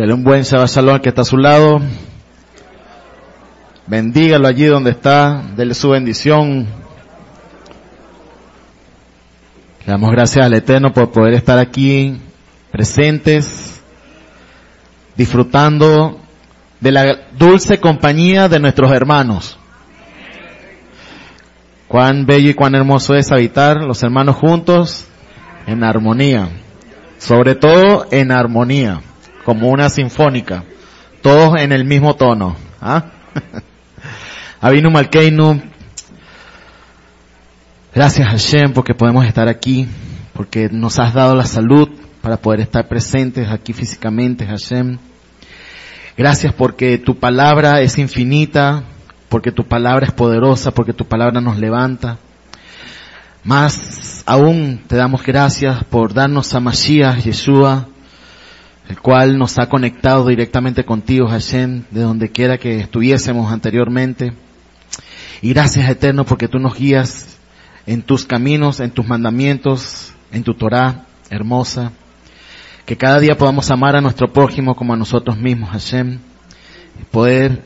Dele un buen Shalom al que está a su lado. Bendígalo allí donde está. Dele su bendición. Le damos gracias al Eterno por poder estar aquí presentes, disfrutando de la dulce compañía de nuestros hermanos. Cuán bello y cuán hermoso es habitar los hermanos juntos en armonía. Sobre todo en armonía, como una sinfónica. Todos en el mismo tono. ¿ah? Avinu Malkeinu. Gracias Hashem porque podemos estar aquí, porque nos has dado la salud para poder estar presentes aquí físicamente, Hashem. Gracias porque tu palabra es infinita, porque tu palabra es poderosa, porque tu palabra nos levanta. Más aún te damos gracias por darnos a Mashiach, Yeshua, el cual nos ha conectado directamente contigo, Hashem, de donde quiera que estuviésemos anteriormente. Y gracias eterno porque tú nos guías en tus caminos, en tus mandamientos, en tu Torah hermosa. Que cada día podamos amar a nuestro prójimo como a nosotros mismos, Hashem. Y poder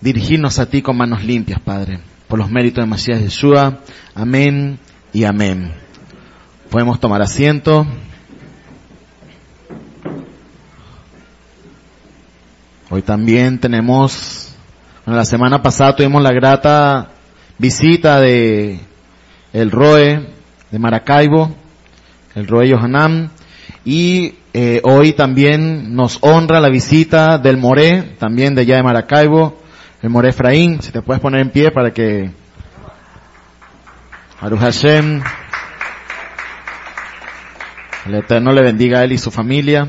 dirigirnos a ti con manos limpias, Padre. Por los méritos de Masías Yeshua. Amén y amén. Podemos tomar asiento. Hoy también tenemos, bueno, la semana pasada tuvimos la grata visita de el ROE de Maracaibo, el ROE Yohanan, y eh, hoy también nos honra la visita del Moré, también de allá de Maracaibo, el Moré Efraín, si te puedes poner en pie para que Aru Hashem, el Eterno le bendiga a él y su familia.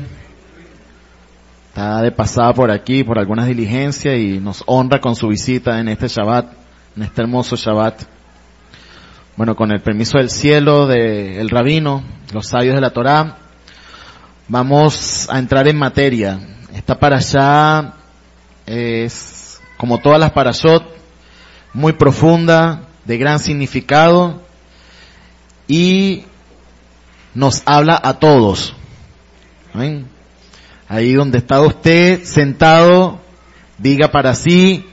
Está de pasada por aquí por algunas diligencias y nos honra con su visita en este Shabbat, en este hermoso Shabbat. Bueno, con el permiso del cielo, del rabino, los sabios de la Torá, vamos a entrar en materia. Esta para allá es, como todas las parashot, muy profunda, de gran significado y nos habla a todos. ¿Ven? Ahí donde está usted sentado, diga para sí,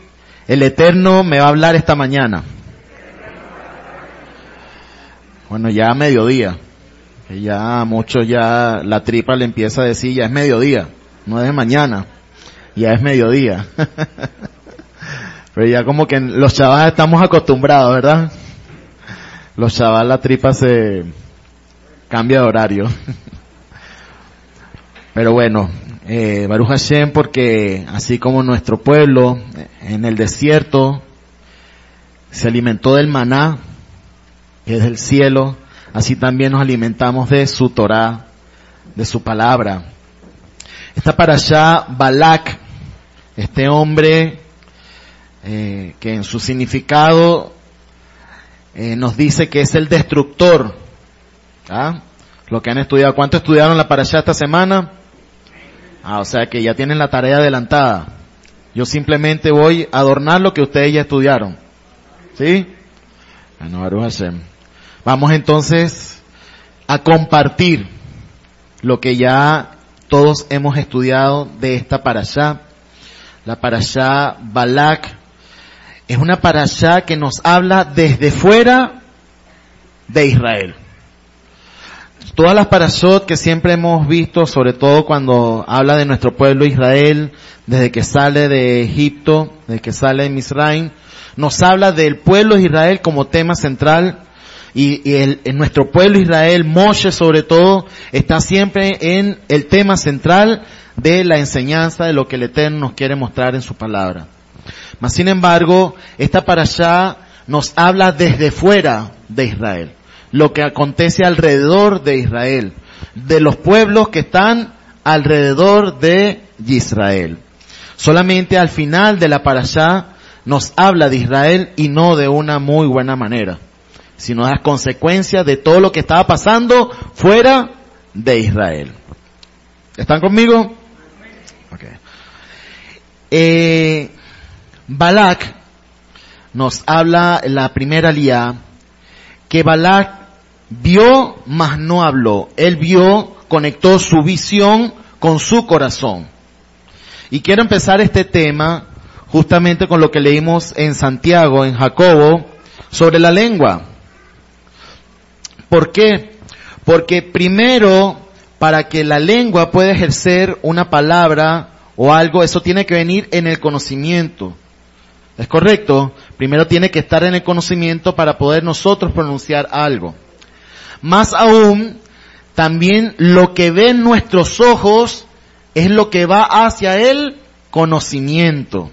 el Eterno me va a hablar esta mañana. Bueno, ya a mediodía. Ya mucho ya la tripa le empieza a decir, ya es mediodía, no es de mañana, ya es mediodía. Pero ya como que los chavales estamos acostumbrados, ¿verdad? Los chavales la tripa se cambia de horario. Pero bueno, eh, Baruch Hashem porque así como nuestro pueblo en el desierto se alimentó del maná, que es del cielo, así también nos alimentamos de su Torah, de su palabra. Está para allá Balak, este hombre eh, que en su significado eh, nos dice que es el destructor. ¿Ah? Lo que han estudiado. ¿Cuánto estudiaron la para esta semana? Ah, o sea que ya tienen la tarea adelantada. Yo simplemente voy a adornar lo que ustedes ya estudiaron. ¿Sí? Vamos entonces a compartir lo que ya todos hemos estudiado de esta parashá. La parashá Balak es una parashá que nos habla desde fuera de Israel. Todas las parashot que siempre hemos visto, sobre todo cuando habla de nuestro pueblo Israel, desde que sale de Egipto, desde que sale de Misraim, nos habla del pueblo de Israel como tema central y, el, en nuestro pueblo Israel, Moshe sobre todo, está siempre en el tema central de la enseñanza de lo que el Eterno nos quiere mostrar en su palabra. Mas sin embargo, esta para nos habla desde fuera de Israel lo que acontece alrededor de Israel, de los pueblos que están alrededor de Israel. Solamente al final de la parashá nos habla de Israel y no de una muy buena manera, sino las consecuencias de todo lo que estaba pasando fuera de Israel. ¿Están conmigo? Okay. Eh, Balak nos habla la primera lía que Balak Vio, mas no habló. Él vio, conectó su visión con su corazón. Y quiero empezar este tema justamente con lo que leímos en Santiago, en Jacobo, sobre la lengua. ¿Por qué? Porque primero, para que la lengua pueda ejercer una palabra o algo, eso tiene que venir en el conocimiento. ¿Es correcto? Primero tiene que estar en el conocimiento para poder nosotros pronunciar algo. Más aún, también lo que ven nuestros ojos es lo que va hacia el conocimiento.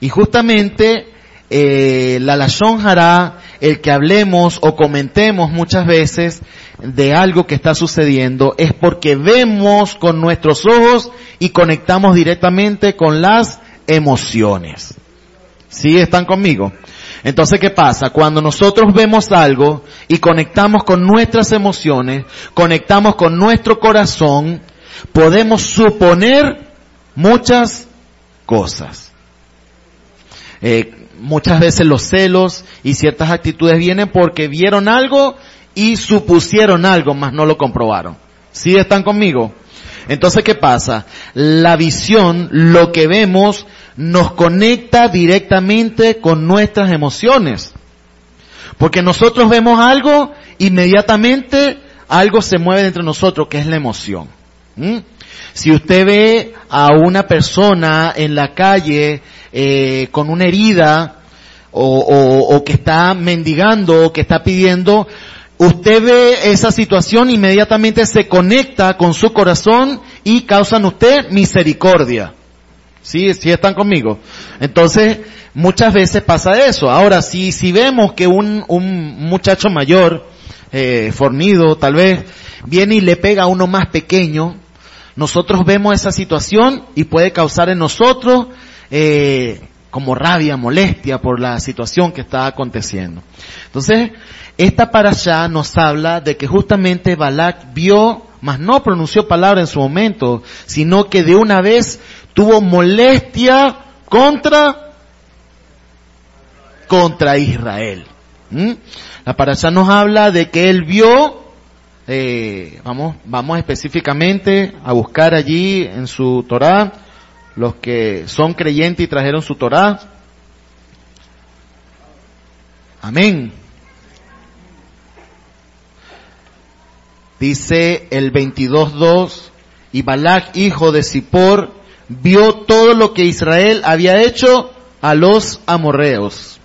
Y justamente eh, la Lashon hará el que hablemos o comentemos muchas veces de algo que está sucediendo es porque vemos con nuestros ojos y conectamos directamente con las emociones. ¿Sí están conmigo? Entonces, ¿qué pasa? Cuando nosotros vemos algo y conectamos con nuestras emociones, conectamos con nuestro corazón, podemos suponer muchas cosas. Eh, muchas veces los celos y ciertas actitudes vienen porque vieron algo y supusieron algo, mas no lo comprobaron. ¿Sí están conmigo? Entonces, ¿qué pasa? La visión, lo que vemos, nos conecta directamente con nuestras emociones. Porque nosotros vemos algo, inmediatamente algo se mueve entre nosotros, que es la emoción. ¿Mm? Si usted ve a una persona en la calle eh, con una herida o, o que está mendigando o que está pidiendo, usted ve esa situación, inmediatamente se conecta con su corazón y causan usted misericordia. ¿Sí? ¿Sí están conmigo? Entonces, muchas veces pasa eso. Ahora, si, si vemos que un, un muchacho mayor, eh, fornido tal vez, viene y le pega a uno más pequeño, nosotros vemos esa situación y puede causar en nosotros eh, como rabia, molestia por la situación que está aconteciendo. Entonces, esta para allá nos habla de que justamente Balak vio, mas no pronunció palabra en su momento, sino que de una vez tuvo molestia contra, contra Israel. ¿Mm? La para allá nos habla de que él vio, eh, vamos, vamos específicamente a buscar allí en su Torah, los que son creyentes y trajeron su Torah. Amén. Dice el 22.2, y Balak, hijo de Zippor, vio todo lo que Israel había hecho a los amorreos.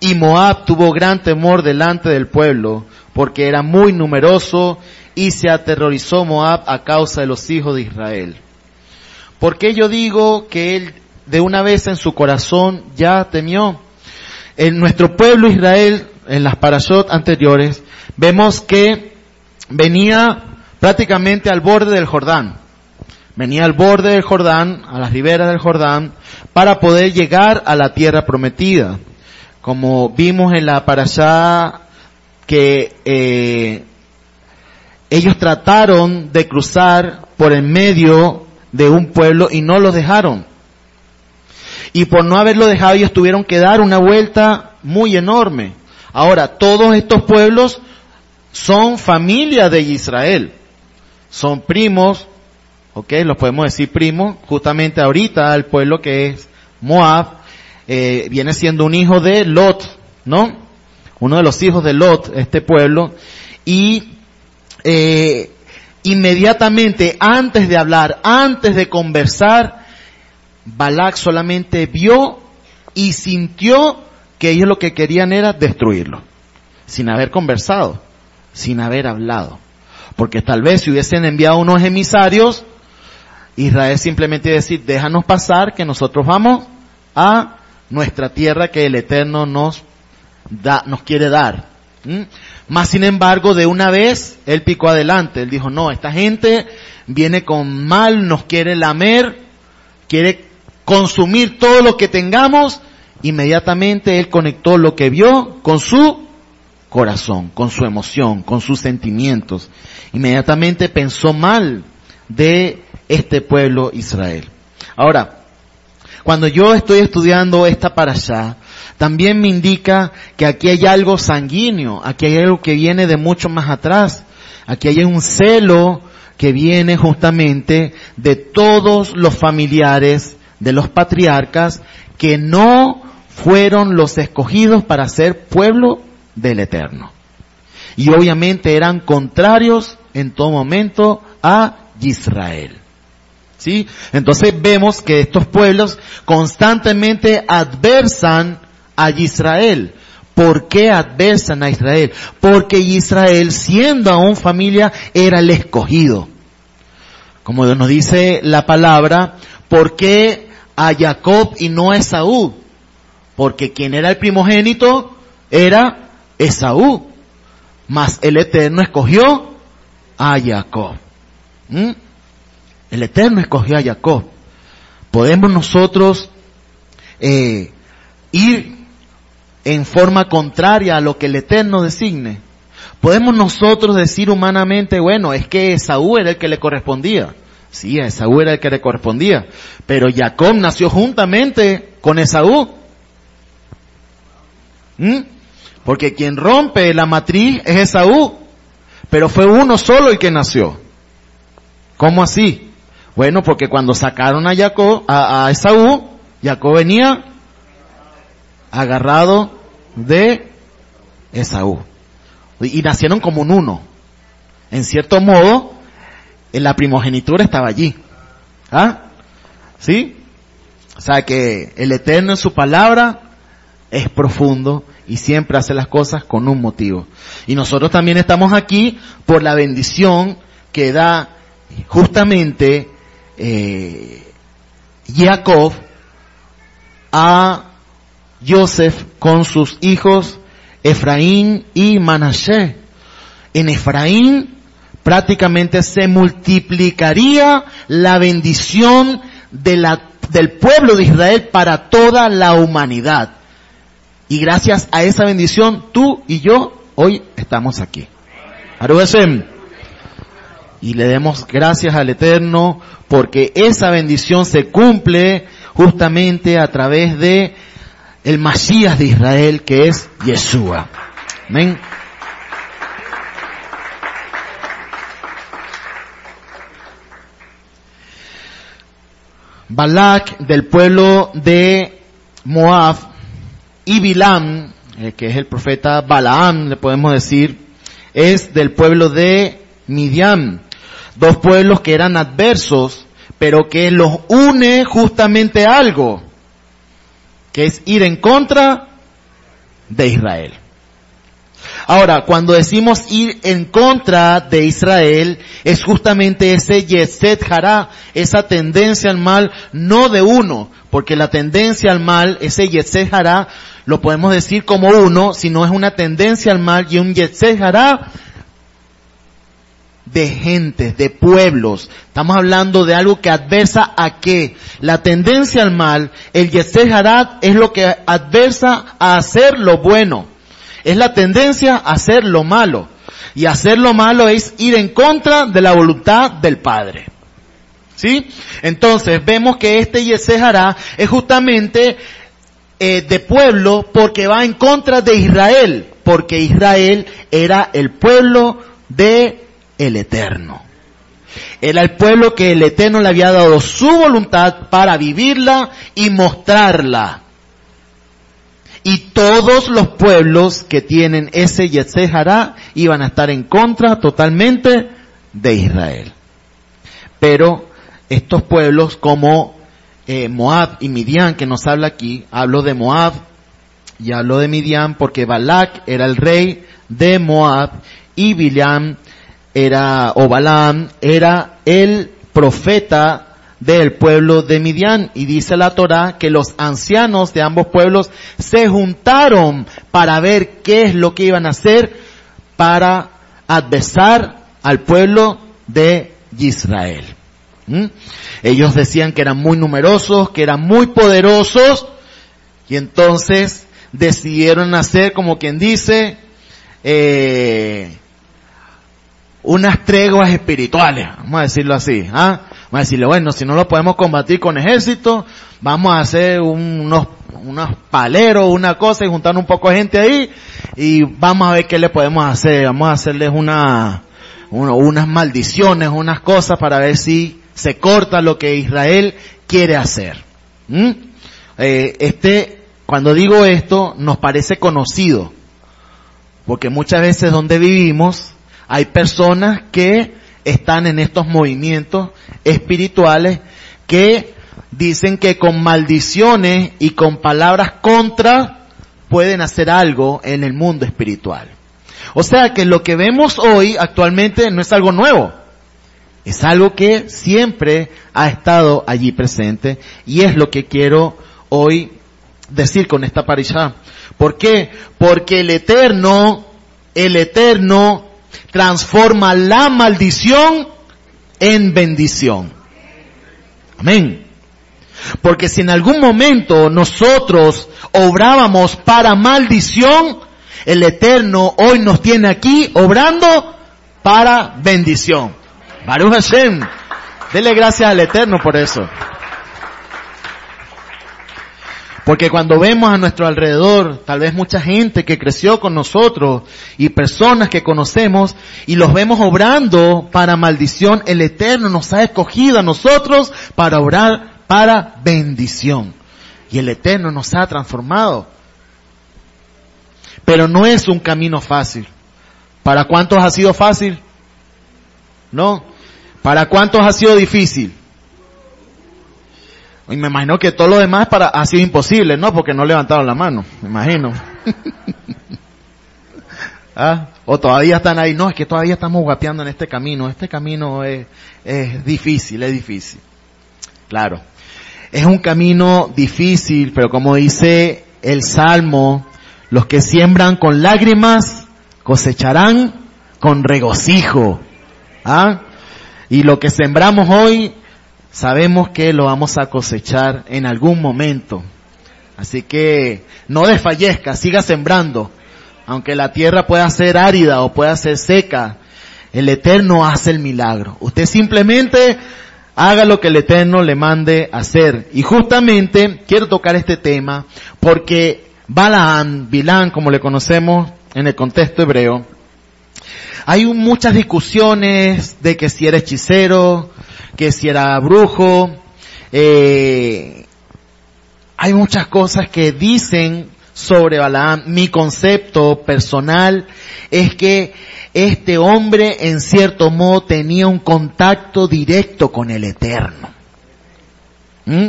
Y Moab tuvo gran temor delante del pueblo, porque era muy numeroso, y se aterrorizó Moab a causa de los hijos de Israel. ¿Por qué yo digo que él de una vez en su corazón ya temió? En nuestro pueblo Israel, en las parashot anteriores, vemos que venía prácticamente al borde del Jordán. Venía al borde del Jordán, a las riberas del Jordán, para poder llegar a la tierra prometida. Como vimos en la parashá que eh, ellos trataron de cruzar por el medio de un pueblo y no lo dejaron. Y por no haberlo dejado ellos tuvieron que dar una vuelta muy enorme. Ahora, todos estos pueblos son familia de Israel. Son primos, ok, los podemos decir primos, justamente ahorita el pueblo que es Moab, eh, viene siendo un hijo de Lot, ¿no? Uno de los hijos de Lot, este pueblo, y eh, inmediatamente antes de hablar, antes de conversar, Balak solamente vio y sintió que ellos lo que querían era destruirlo, sin haber conversado, sin haber hablado. Porque tal vez si hubiesen enviado unos emisarios, Israel simplemente decir, déjanos pasar que nosotros vamos a nuestra tierra que el Eterno nos da, nos quiere dar. ¿Mm? Más sin embargo, de una vez, él picó adelante. Él dijo, no, esta gente viene con mal, nos quiere lamer, quiere consumir todo lo que tengamos. Inmediatamente él conectó lo que vio con su corazón, con su emoción, con sus sentimientos. Inmediatamente pensó mal de este pueblo Israel. Ahora, cuando yo estoy estudiando esta para allá, también me indica que aquí hay algo sanguíneo, aquí hay algo que viene de mucho más atrás, aquí hay un celo que viene justamente de todos los familiares de los patriarcas que no fueron los escogidos para ser pueblo del Eterno. Y obviamente eran contrarios en todo momento a Israel. ¿Sí? Entonces vemos que estos pueblos constantemente adversan a Israel. ¿Por qué adversan a Israel? Porque Israel, siendo aún familia, era el escogido. Como nos dice la palabra, ¿por qué a Jacob y no a Esaú? Porque quien era el primogénito era Esaú. Mas el Eterno escogió a Jacob. ¿Mm? El Eterno escogió a Jacob. Podemos nosotros eh, ir en forma contraria a lo que el Eterno designe. Podemos nosotros decir humanamente, bueno, es que Esaú era el que le correspondía. Sí, a Esaú era el que le correspondía. Pero Jacob nació juntamente con Esaú. ¿Mm? Porque quien rompe la matriz es Esaú. Pero fue uno solo el que nació. ¿Cómo así? Bueno, porque cuando sacaron a Jacob, a, a Esaú, Jacob venía agarrado de Esaú. Y nacieron como un uno. En cierto modo, en la primogenitura estaba allí. ¿Ah? ¿Sí? O sea que el Eterno en su palabra es profundo y siempre hace las cosas con un motivo. Y nosotros también estamos aquí por la bendición que da justamente eh, Jacob a Joseph con sus hijos Efraín y Manashe. En Efraín prácticamente se multiplicaría la bendición del pueblo de Israel para toda la humanidad. Y gracias a esa bendición, tú y yo hoy estamos aquí. Y le demos gracias al Eterno porque esa bendición se cumple justamente a través de el Masías de Israel que es Yeshua. Amén. Balak del pueblo de Moab y Bilam, eh, que es el profeta Balaam, le podemos decir, es del pueblo de Midian. Dos pueblos que eran adversos, pero que los une justamente algo que es ir en contra de Israel. Ahora, cuando decimos ir en contra de Israel, es justamente ese Yeset Hará, esa tendencia al mal, no de uno, porque la tendencia al mal, ese Yeset Hará, lo podemos decir como uno, sino es una tendencia al mal y un Yeset Hará de gentes, de pueblos. Estamos hablando de algo que adversa a qué? La tendencia al mal, el Yeser Harad es lo que adversa a hacer lo bueno. Es la tendencia a hacer lo malo. Y hacer lo malo es ir en contra de la voluntad del Padre. ¿Sí? Entonces vemos que este Yeser Hará es justamente eh, de pueblo porque va en contra de Israel. Porque Israel era el pueblo de el Eterno. Era el pueblo que el Eterno le había dado su voluntad para vivirla y mostrarla. Y todos los pueblos que tienen ese Yetzehara iban a estar en contra totalmente de Israel. Pero estos pueblos como eh, Moab y Midian, que nos habla aquí, hablo de Moab y hablo de Midian porque Balak era el rey de Moab y Biliam era, o era el profeta del pueblo de Midian. Y dice la Torah que los ancianos de ambos pueblos se juntaron para ver qué es lo que iban a hacer para adversar al pueblo de Israel. ¿Mm? Ellos decían que eran muy numerosos, que eran muy poderosos, y entonces decidieron hacer como quien dice, eh, unas treguas espirituales, vamos a decirlo así, ¿ah? Vamos a decirle, bueno, si no lo podemos combatir con ejército, vamos a hacer unos, unos paleros, una cosa y juntar un poco de gente ahí y vamos a ver qué le podemos hacer, vamos a hacerles una, unas maldiciones, unas cosas para ver si se corta lo que Israel quiere hacer. Eh, este, cuando digo esto, nos parece conocido, porque muchas veces donde vivimos hay personas que están en estos movimientos espirituales que dicen que con maldiciones y con palabras contra pueden hacer algo en el mundo espiritual. O sea que lo que vemos hoy actualmente no es algo nuevo. Es algo que siempre ha estado allí presente y es lo que quiero hoy decir con esta parisha. ¿Por qué? Porque el Eterno, el Eterno transforma la maldición en bendición. Amén. Porque si en algún momento nosotros obrábamos para maldición, el Eterno hoy nos tiene aquí obrando para bendición. Baruch Hashem. Dele gracias al Eterno por eso. Porque cuando vemos a nuestro alrededor, tal vez mucha gente que creció con nosotros y personas que conocemos y los vemos obrando para maldición, el Eterno nos ha escogido a nosotros para obrar para bendición. Y el Eterno nos ha transformado. Pero no es un camino fácil. ¿Para cuántos ha sido fácil? No. ¿Para cuántos ha sido difícil? Y me imagino que todo lo demás para, ha sido imposible, ¿no? Porque no levantaron la mano, me imagino. ¿Ah? O todavía están ahí, no, es que todavía estamos guapeando en este camino, este camino es, es difícil, es difícil. Claro. Es un camino difícil, pero como dice el Salmo, los que siembran con lágrimas cosecharán con regocijo. ¿Ah? Y lo que sembramos hoy, sabemos que lo vamos a cosechar en algún momento. Así que no desfallezca, siga sembrando. Aunque la tierra pueda ser árida o pueda ser seca, el Eterno hace el milagro. Usted simplemente haga lo que el Eterno le mande hacer. Y justamente quiero tocar este tema porque Balaam, Bilán, como le conocemos en el contexto hebreo, hay muchas discusiones de que si era hechicero, que si era brujo, eh, hay muchas cosas que dicen sobre Balaam. Mi concepto personal es que este hombre en cierto modo tenía un contacto directo con el Eterno. ¿Mm?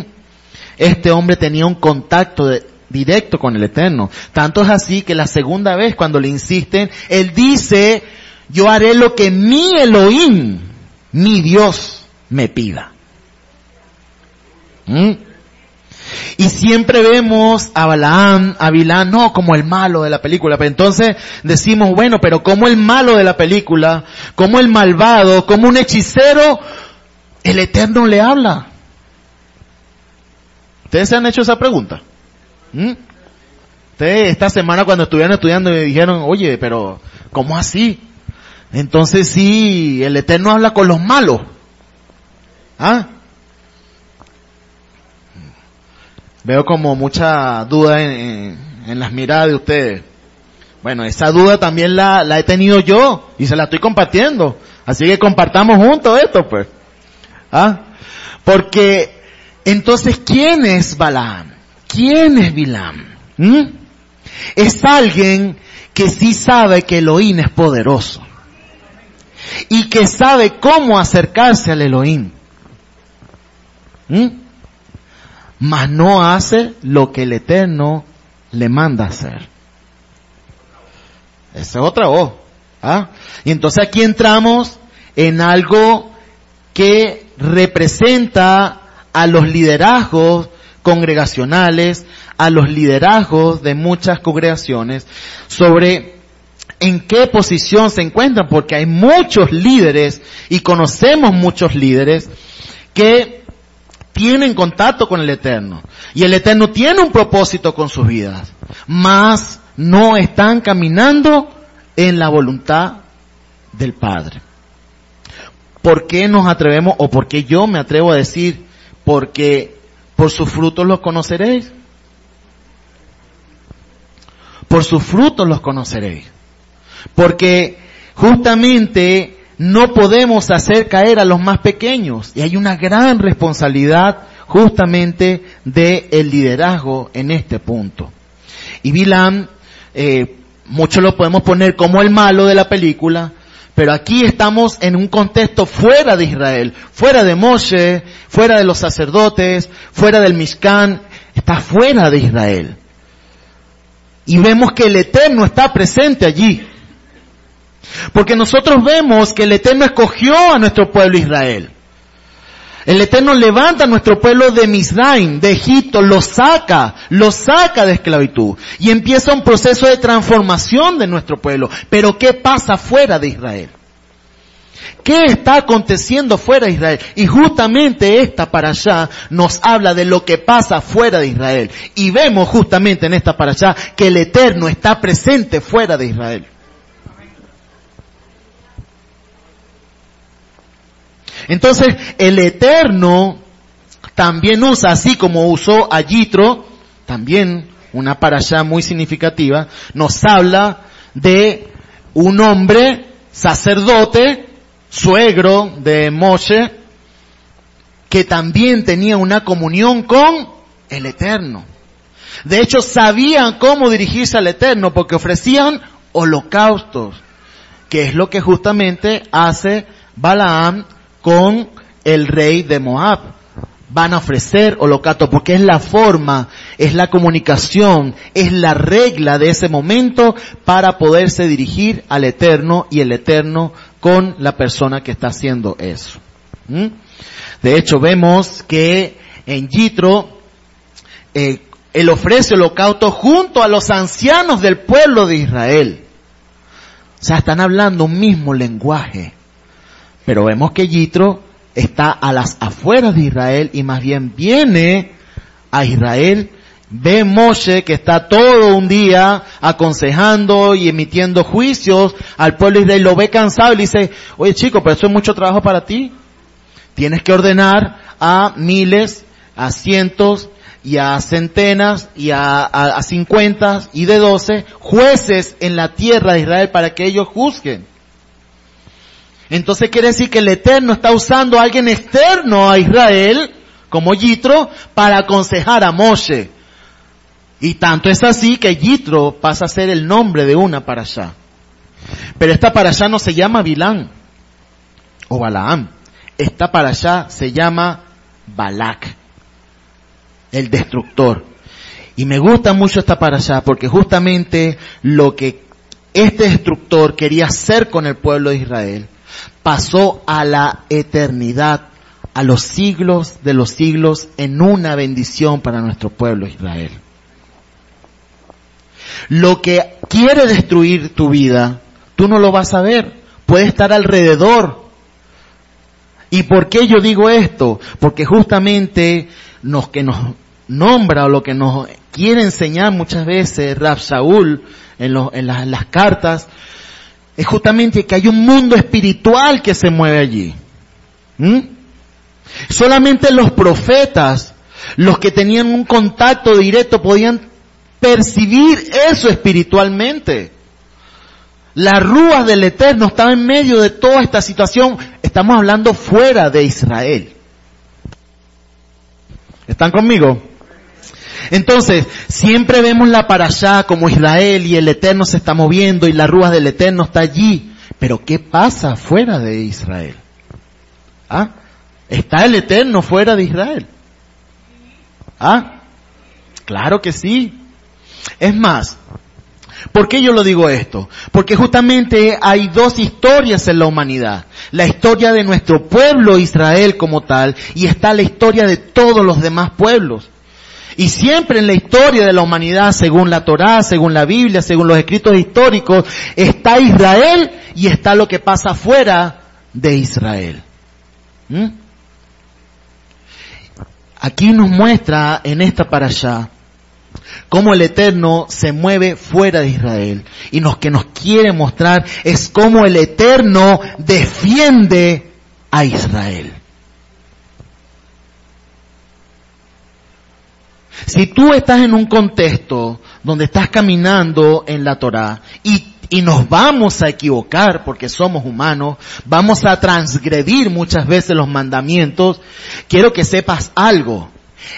Este hombre tenía un contacto directo con el Eterno. Tanto es así que la segunda vez cuando le insisten, él dice, yo haré lo que mi Elohim, mi Dios, me pida. ¿Mm? Y siempre vemos a Balaam, a Bilán, no como el malo de la película. Pero entonces decimos, bueno, pero como el malo de la película, como el malvado, como un hechicero, el Eterno le habla. ¿Ustedes se han hecho esa pregunta? ¿Mm? Ustedes esta semana cuando estuvieron estudiando me dijeron, oye, pero ¿cómo así? Entonces sí, el Eterno habla con los malos. ¿Ah? Veo como mucha duda en, las miradas de ustedes. Bueno, esa duda también la, la he tenido yo y se la estoy compartiendo. Así que compartamos juntos esto, pues. ¿Ah? Porque, entonces, ¿quién es Balaam? ¿Quién es Bilam? ¿Mm? Es alguien que sí sabe que Elohim es poderoso. Y que sabe cómo acercarse al Elohim. ¿Mm? Mas no hace lo que el Eterno le manda hacer. Esa es otra voz. ¿ah? Y entonces aquí entramos en algo que representa a los liderazgos congregacionales, a los liderazgos de muchas congregaciones sobre en qué posición se encuentran, porque hay muchos líderes y conocemos muchos líderes que tienen contacto con el Eterno. Y el Eterno tiene un propósito con sus vidas, mas no están caminando en la voluntad del Padre. ¿Por qué nos atrevemos, o por qué yo me atrevo a decir, porque por sus frutos los conoceréis. Por sus frutos los conoceréis. Porque justamente no podemos hacer caer a los más pequeños. Y hay una gran responsabilidad justamente del el liderazgo en este punto. Y Bilam, eh, lo podemos poner como el malo de la película, pero aquí estamos en un contexto fuera de Israel, fuera de Moshe, fuera de los sacerdotes, fuera del Mishkan, está fuera de Israel. Y vemos que el Eterno está presente allí. Porque nosotros vemos que el Eterno escogió a nuestro pueblo Israel. El Eterno levanta a nuestro pueblo de Misraim, de Egipto, lo saca, lo saca de esclavitud. Y empieza un proceso de transformación de nuestro pueblo. Pero ¿qué pasa fuera de Israel? ¿Qué está aconteciendo fuera de Israel? Y justamente esta para allá nos habla de lo que pasa fuera de Israel. Y vemos justamente en esta para allá que el Eterno está presente fuera de Israel. Entonces, el Eterno también usa, así como usó a también una para allá muy significativa, nos habla de un hombre sacerdote, suegro de Moshe, que también tenía una comunión con el Eterno. De hecho, sabían cómo dirigirse al Eterno porque ofrecían holocaustos, que es lo que justamente hace Balaam con el rey de Moab. Van a ofrecer holocausto porque es la forma, es la comunicación, es la regla de ese momento para poderse dirigir al Eterno y el Eterno con la persona que está haciendo eso. ¿Mm? De hecho, vemos que en Yitro, eh, él ofrece holocausto junto a los ancianos del pueblo de Israel. O sea, están hablando un mismo lenguaje. Pero vemos que Yitro está a las afueras de Israel y más bien viene a Israel. Ve Moshe que está todo un día aconsejando y emitiendo juicios al pueblo de Israel. Lo ve cansado y le dice, oye chico, pero eso es mucho trabajo para ti. Tienes que ordenar a miles, a cientos y a centenas y a, a, cincuentas y de doce jueces en la tierra de Israel para que ellos juzguen. Entonces quiere decir que el Eterno está usando a alguien externo a Israel, como Yitro, para aconsejar a Moshe. Y tanto es así que Yitro pasa a ser el nombre de una para allá. Pero esta para allá no se llama Bilán o Balaam. Esta para allá se llama Balak, el destructor. Y me gusta mucho esta para allá porque justamente lo que este destructor quería hacer con el pueblo de Israel pasó a la eternidad, a los siglos de los siglos, en una bendición para nuestro pueblo Israel. Lo que quiere destruir tu vida, tú no lo vas a ver, puede estar alrededor. ¿Y por qué yo digo esto? Porque justamente lo que nos nombra o lo que nos quiere enseñar muchas veces Rab en, en las cartas es justamente que hay un mundo espiritual que se mueve allí. ¿Mm? Solamente los profetas, los que tenían un contacto directo, podían percibir eso espiritualmente. Las rúas del Eterno estaban en medio de toda esta situación. Estamos hablando fuera de Israel. ¿Están conmigo? Entonces, siempre vemos la para allá como Israel y el Eterno se está moviendo y la rúa del Eterno está allí. Pero ¿qué pasa fuera de Israel? ¿Ah? ¿Está el Eterno fuera de Israel? ¿Ah? Claro que sí. Es más, ¿por qué yo lo digo esto? Porque justamente hay dos historias en la humanidad. La historia de nuestro pueblo Israel como tal y está la historia de todos los demás pueblos. Y siempre en la historia de la humanidad, según la Torá, según la Biblia, según los escritos históricos, está Israel y está lo que pasa fuera de Israel. ¿Mm? Aquí nos muestra en esta para allá cómo el Eterno se mueve fuera de Israel. Y lo que nos quiere mostrar es cómo el Eterno defiende a Israel. Si tú estás en un contexto donde estás caminando en la Torá y, y nos vamos a equivocar porque somos humanos, vamos a transgredir muchas veces los mandamientos, quiero que sepas algo.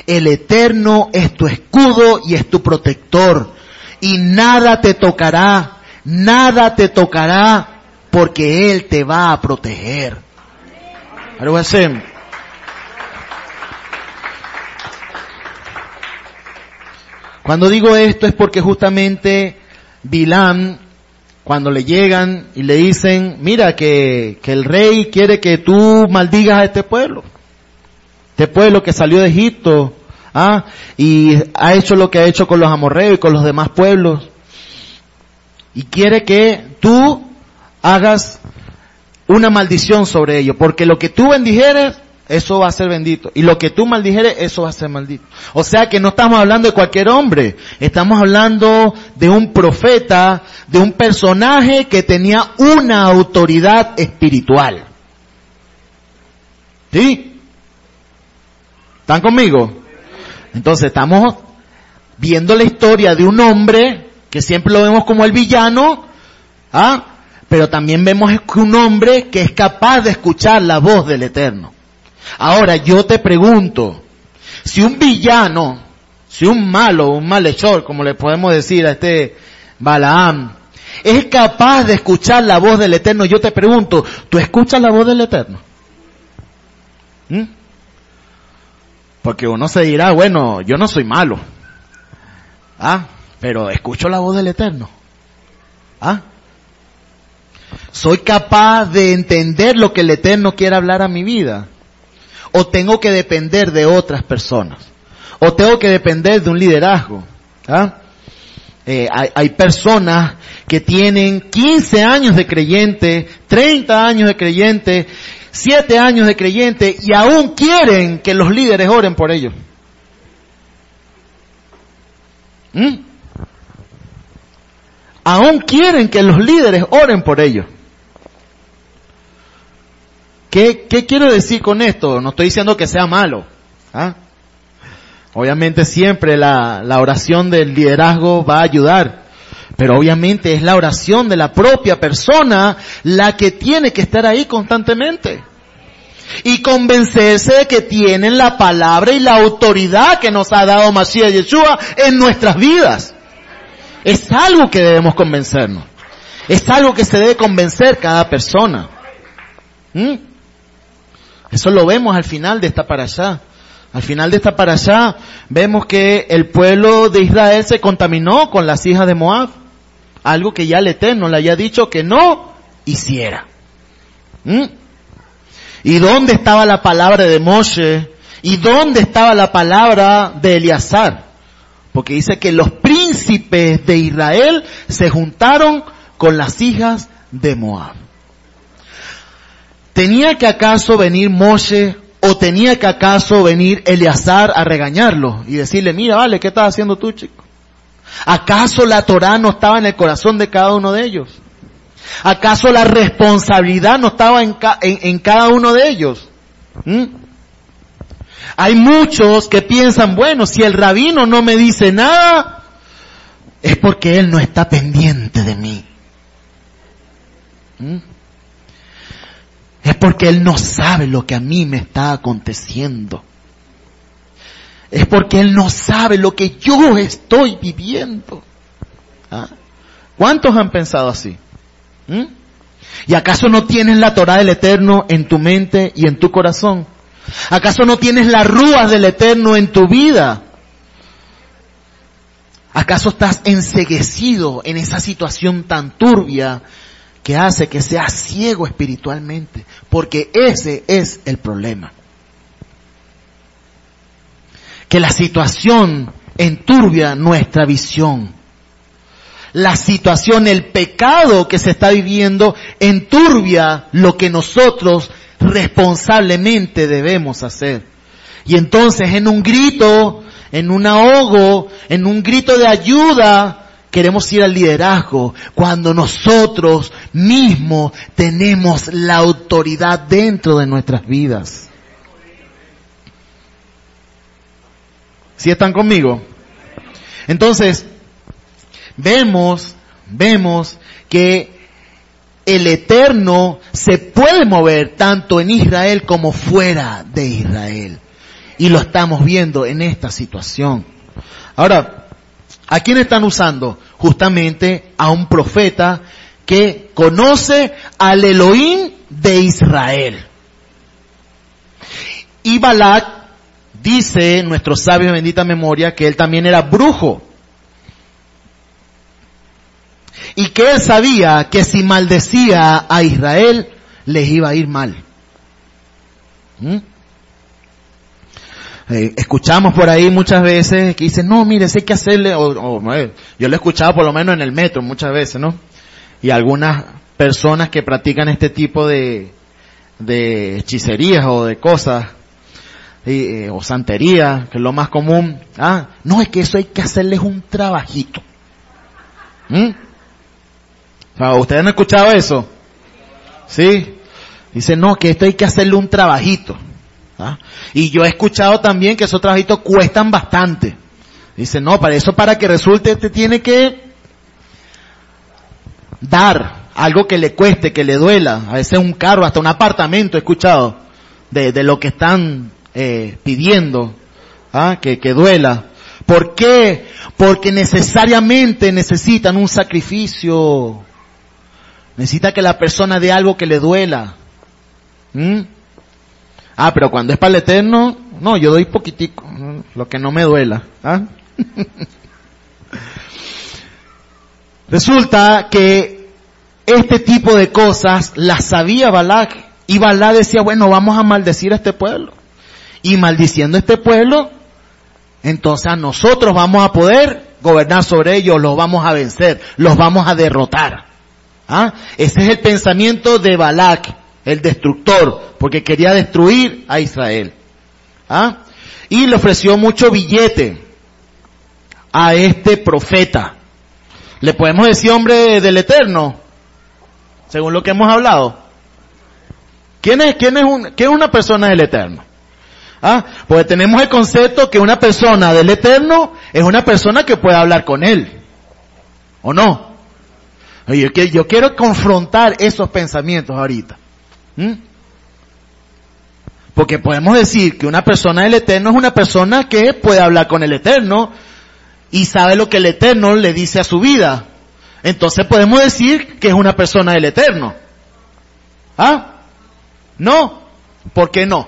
El Eterno es tu escudo y es tu protector y nada te tocará, nada te tocará porque Él te va a proteger. Cuando digo esto es porque justamente Bilán cuando le llegan y le dicen, mira que, que el rey quiere que tú maldigas a este pueblo. Este pueblo que salió de Egipto, ¿ah? y ha hecho lo que ha hecho con los amorreos y con los demás pueblos. Y quiere que tú hagas una maldición sobre ellos, porque lo que tú bendijeres, eso va a ser bendito. Y lo que tú maldijeres, eso va a ser maldito. O sea que no estamos hablando de cualquier hombre. Estamos hablando de un profeta, de un personaje que tenía una autoridad espiritual. ¿Sí? ¿Están conmigo? Entonces estamos viendo la historia de un hombre que siempre lo vemos como el villano, ¿ah? Pero también vemos un hombre que es capaz de escuchar la voz del Eterno. Ahora yo te pregunto, si un villano, si un malo, un malhechor, como le podemos decir a este Balaam, es capaz de escuchar la voz del Eterno, yo te pregunto, ¿tú escuchas la voz del Eterno? ¿Mm? Porque uno se dirá, bueno, yo no soy malo. Ah, pero escucho la voz del Eterno. Ah. Soy capaz de entender lo que el Eterno quiere hablar a mi vida o tengo que depender de otras personas, o tengo que depender de un liderazgo. ¿ah? Eh, hay, personas que tienen 15 años de creyente, 30 años de creyente, 7 años de creyente y aún quieren que los líderes oren por ellos. ¿Mm? Aún quieren que los líderes oren por ellos. ¿Qué, quiero decir con esto? No estoy diciendo que sea malo. ¿ah? Obviamente siempre la, la oración del liderazgo va a ayudar. Pero obviamente es la oración de la propia persona la que tiene que estar ahí constantemente. Y convencerse de que tienen la palabra y la autoridad que nos ha dado Mashiach Yeshua en nuestras vidas. Es algo que debemos convencernos. Es algo que se debe convencer cada persona. ¿Mm? Eso lo vemos al final de esta para allá. Al final de esta para allá vemos que el pueblo de Israel se contaminó con las hijas de Moab. Algo que ya el Eterno le haya dicho que no hiciera. ¿Mm? ¿Y dónde estaba la palabra de Moshe? ¿Y dónde estaba la palabra de Eleazar? Porque dice que los príncipes de Israel se juntaron con las hijas de Moab. ¿Tenía que acaso venir Moshe o tenía que acaso venir Eleazar a regañarlo y decirle, mira, vale, ¿qué estás haciendo tú, chico? ¿Acaso la Torah no estaba en el corazón de cada uno de ellos? ¿Acaso la responsabilidad no estaba en, cada uno de ellos? ¿Mm? Hay muchos que piensan, bueno, si el rabino no me dice nada, es porque él no está pendiente de mí. ¿Mm? Porque Él no sabe lo que a mí me está aconteciendo. Es porque Él no sabe lo que yo estoy viviendo. ¿Ah? ¿Cuántos han pensado así? ¿Mm? ¿Y acaso no tienes la Torah del Eterno en tu mente y en tu corazón? ¿Acaso no tienes las rúas del Eterno en tu vida? ¿Acaso estás enseguecido en esa situación tan turbia que hace que seas ciego espiritualmente, porque ese es el problema. Que la situación enturbia nuestra visión. La situación, el pecado que se está viviendo enturbia lo que nosotros responsablemente debemos hacer. Y entonces en un grito, en un ahogo, en un grito de ayuda, queremos ir al liderazgo cuando nosotros mismos tenemos la autoridad dentro de nuestras vidas. ¿Sí están conmigo? Entonces, vemos vemos que el Eterno se puede mover tanto en Israel como fuera de Israel. Y lo estamos viendo en esta situación. Ahora, ¿a quién están usando? Justamente a un profeta que conoce al Elohim de Israel. Y Balak dice, nuestro sabio de bendita memoria, que él también era brujo. Y que él sabía que si maldecía a Israel, les iba a ir mal. ¿Mm? Eh, escuchamos por ahí muchas veces que dicen, no, mire, sé que hacerle, o, eh, yo lo he escuchado por lo menos en el metro muchas veces, ¿no? Y algunas personas que practican este tipo de, de hechicerías o de cosas, eh, o santería, que es lo más común, ah, no, es que eso hay que hacerles un trabajito. ¿Mm? ¿Ustedes han escuchado eso? ¿Sí? Dice, no, que esto hay que hacerle un trabajito. ¿Ah? Y yo he escuchado también que esos trabajitos cuestan bastante. Dice, no, para eso para que resulte te tiene que dar algo que le cueste, que le duela. A veces un carro, hasta un apartamento he escuchado de, lo que están eh, pidiendo, ¿ah? que, que duela. ¿Por qué? Porque necesariamente necesitan un sacrificio. Necesita que la persona dé algo que le duela. ¿Mm? Ah, pero cuando es para el eterno, no, yo doy poquitico, lo que no me duela. ¿ah? Resulta que este tipo de cosas las sabía Balak. Y Balak decía, bueno, vamos a maldecir a este pueblo. Y maldiciendo a este pueblo, entonces nosotros vamos a poder gobernar sobre ellos, los vamos a vencer, los vamos a derrotar. ¿Ah? Ese es el pensamiento de Balak el destructor, porque quería destruir a Israel. ¿Ah? Y le ofreció mucho billete a este profeta. ¿Le podemos decir hombre del Eterno? Según lo que hemos hablado. ¿Quién es, quién es, un, es una persona del Eterno? ¿Ah? Pues tenemos el concepto que una persona del Eterno es una persona que puede hablar con Él. ¿O no? Yo, yo quiero confrontar esos pensamientos ahorita. ¿Mm? Porque podemos decir que una persona del Eterno es una persona que puede hablar con el Eterno y sabe lo que el Eterno le dice a su vida. Entonces podemos decir que es una persona del Eterno. ¿Ah? No. ¿Por qué no?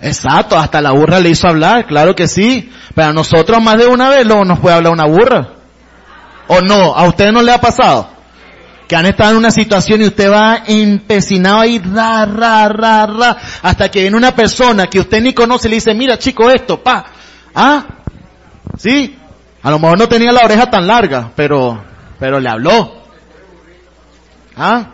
Exacto, hasta la burra le hizo hablar, claro que sí. Pero a nosotros más de una vez luego nos puede hablar una burra. ¿O no? ¿A usted no le ha pasado? Que han estado en una situación y usted va empecinado ahí, ra, ra, ra, ra, hasta que viene una persona que usted ni conoce y le dice, mira chico esto, pa. ¿Ah? ¿Sí? A lo mejor no tenía la oreja tan larga, pero, pero le habló. ¿Ah?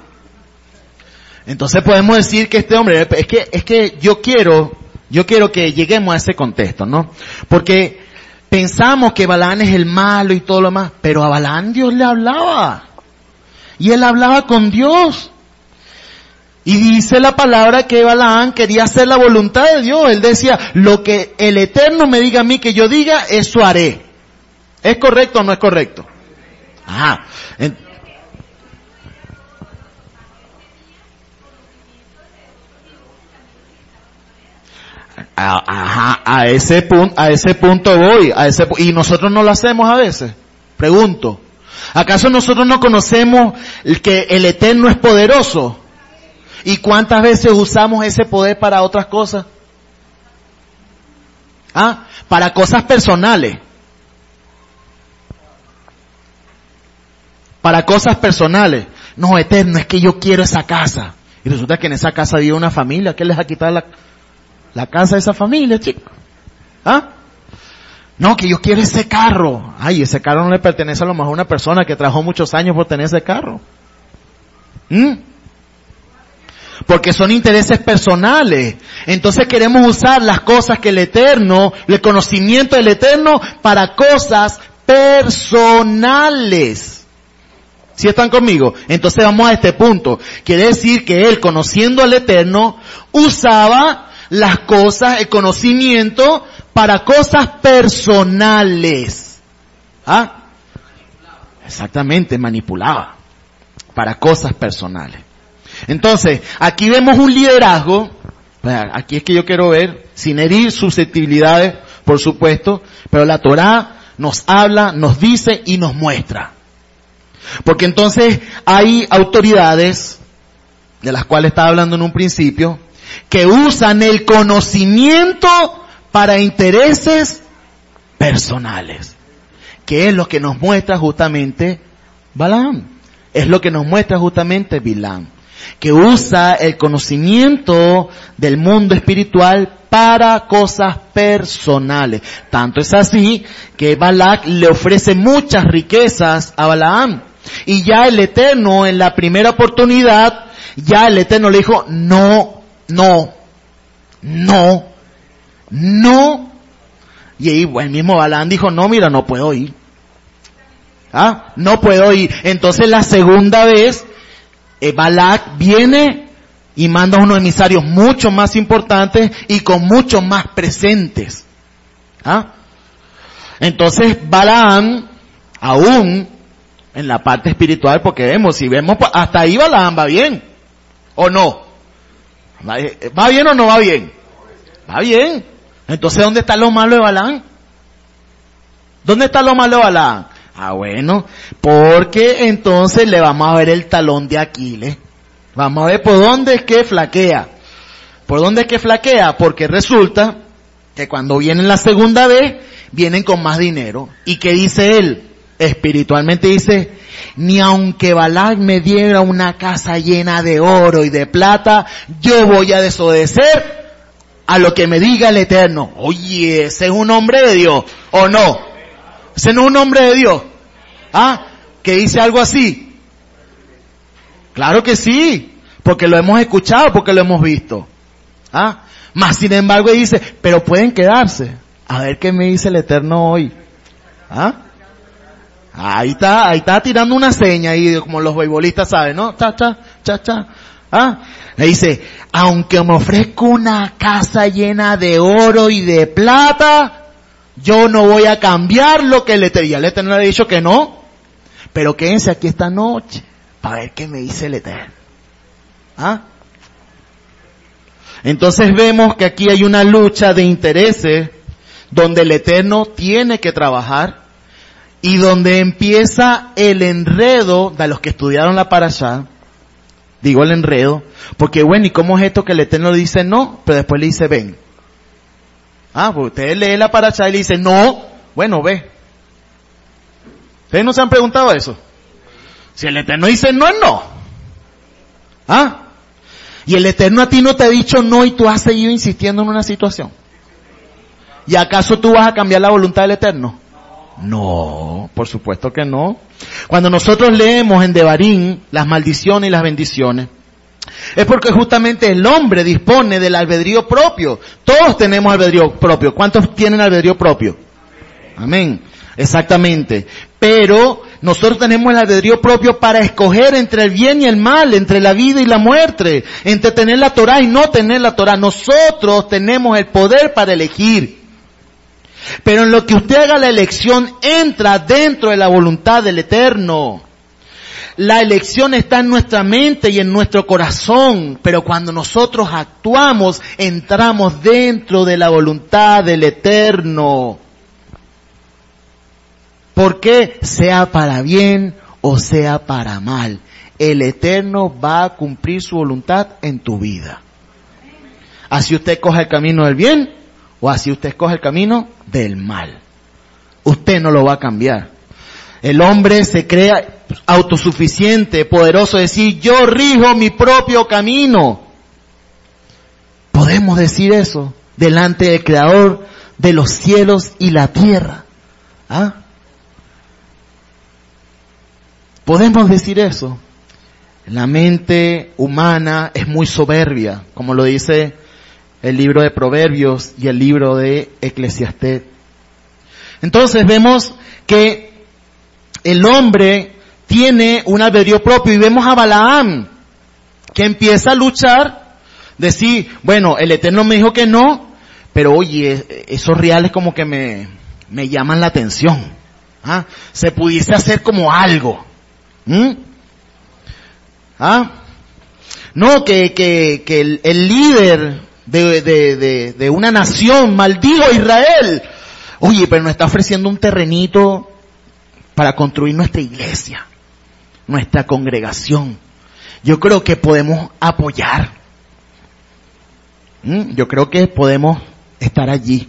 Entonces podemos decir que este hombre, es que, es que yo quiero, yo quiero que lleguemos a ese contexto, ¿no? Porque Pensamos que Balán es el malo y todo lo más, pero a Balán Dios le hablaba. Y él hablaba con Dios. Y dice la palabra que Balaán quería hacer la voluntad de Dios. Él decía, lo que el Eterno me diga a mí que yo diga, eso haré. ¿Es correcto o no es correcto? Ajá. A, a ese punto, a ese punto voy, a ese, y nosotros no lo hacemos a veces. Pregunto. ¿Acaso nosotros no conocemos que el Eterno es poderoso? ¿Y cuántas veces usamos ese poder para otras cosas? ¿Ah? Para cosas personales. Para cosas personales. No, Eterno, es que yo quiero esa casa. Y resulta que en esa casa vive una familia. ¿Qué les ha quitado la, la casa de esa familia, chicos. ¿Ah? No, que yo quiero ese carro. Ay, ese carro no le pertenece a lo mejor a una persona que trabajó muchos años por tener ese carro. ¿Mm? Porque son intereses personales. Entonces queremos usar las cosas que el Eterno, el conocimiento del Eterno para cosas personales. ¿Sí están conmigo? Entonces vamos a este punto. Quiere decir que él, conociendo al Eterno, usaba las cosas, el conocimiento para cosas personales. ¿Ah? Exactamente, manipulaba para cosas personales. Entonces, aquí vemos un liderazgo, aquí es que yo quiero ver, sin herir susceptibilidades, por supuesto, pero la Torah nos habla, nos dice y nos muestra. Porque entonces hay autoridades, de las cuales estaba hablando en un principio, que usan el conocimiento para intereses personales. Que es lo que nos muestra justamente Balaam. Es lo que nos muestra justamente Bilam. Que usa el conocimiento del mundo espiritual para cosas personales. Tanto es así que Balak le ofrece muchas riquezas a Balaam. Y ya el Eterno en la primera oportunidad, ya el Eterno le dijo, no, no, no, no. Y ahí el mismo Balaam dijo, no, mira, no puedo ir. ¿Ah? No puedo ir. Entonces la segunda vez, eh, Balak viene y manda unos emisarios mucho más importantes y con mucho más presentes. ¿Ah? Entonces Balaam, aún en la parte espiritual, porque vemos, si vemos, pues, hasta ahí Balaam va bien, ¿o no? ¿Va bien o no va bien? Va bien. Entonces, ¿dónde está lo malo de Balaam? ¿Dónde está lo malo de Balaam? Ah, bueno, porque entonces le vamos a ver el talón de Aquiles. Vamos a ver por dónde es que flaquea. ¿Por dónde es que flaquea? Porque resulta que cuando vienen la segunda vez, vienen con más dinero. ¿Y qué dice él? Espiritualmente dice, ni aunque Balak me diera una casa llena de oro y de plata, yo voy a desobedecer a lo que me diga el Eterno. Oye, ese es un hombre de Dios, ¿o no? Ese no es un hombre de Dios. ¿Ah? Que dice algo así. Claro que sí, porque lo hemos escuchado, porque lo hemos visto. ¿Ah? Más sin embargo dice, pero pueden quedarse. A ver qué me dice el Eterno hoy. ¿Ah? Ahí está, ahí está tirando una seña ahí, como los beisbolistas saben, ¿no? Cha, cha, cha, cha. ¿Ah? Le dice, aunque me ofrezco una casa llena de oro y de plata, yo no voy a cambiar lo que le tenía. El Eterno le ha dicho que no. Pero quédense aquí esta noche para ver qué me dice el Eterno. ¿Ah? Entonces vemos que aquí hay una lucha de intereses donde el Eterno tiene que trabajar y donde empieza el enredo de los que estudiaron la parasha, digo el enredo, porque bueno, ¿y cómo es esto que el Eterno le dice no, pero después le dice ven? Ah, pues usted lee la parasha y le dice no, bueno, ve. ¿Ustedes no se han preguntado eso? Si el Eterno dice no, es no. ¿Ah? Y el Eterno a ti no te ha dicho no y tú has seguido insistiendo en una situación. ¿Y acaso tú vas a cambiar la voluntad del Eterno? No, por supuesto que no. Cuando nosotros leemos en Devarim las maldiciones y las bendiciones, es porque justamente el hombre dispone del albedrío propio. Todos tenemos albedrío propio. ¿Cuántos tienen albedrío propio? Amén. Exactamente. Pero nosotros tenemos el albedrío propio para escoger entre el bien y el mal, entre la vida y la muerte, entre tener la Torah y no tener la Torah. Nosotros tenemos el poder para elegir. Pero en lo que usted haga la elección entra dentro de la voluntad del Eterno. La elección está en nuestra mente y en nuestro corazón, pero cuando nosotros actuamos entramos dentro de la voluntad del Eterno. Porque sea para bien o sea para mal, el Eterno va a cumplir su voluntad en tu vida. Así usted coge el camino del bien o así usted escoge el camino del mal. Usted no lo va a cambiar. El hombre se crea autosuficiente, poderoso, decir, yo rijo mi propio camino. Podemos decir eso delante del Creador de los cielos y la tierra. ¿Ah? Podemos decir eso. La mente humana es muy soberbia, como lo dice el libro de Proverbios y el libro de Eclesiastés. Entonces vemos que el hombre tiene un albedrío propio y vemos a Balaam que empieza a luchar decir, bueno, el Eterno me dijo que no, pero oye, esos reales como que me, me llaman la atención. ¿Ah? Se pudiese hacer como algo. ¿Ah? No, que, que, que el líder de, de, de, de, una nación maldijo a Israel. Oye, pero nos está ofreciendo un terrenito para construir nuestra iglesia, nuestra congregación. Yo creo que podemos apoyar. ¿Mm? Yo creo que podemos estar allí.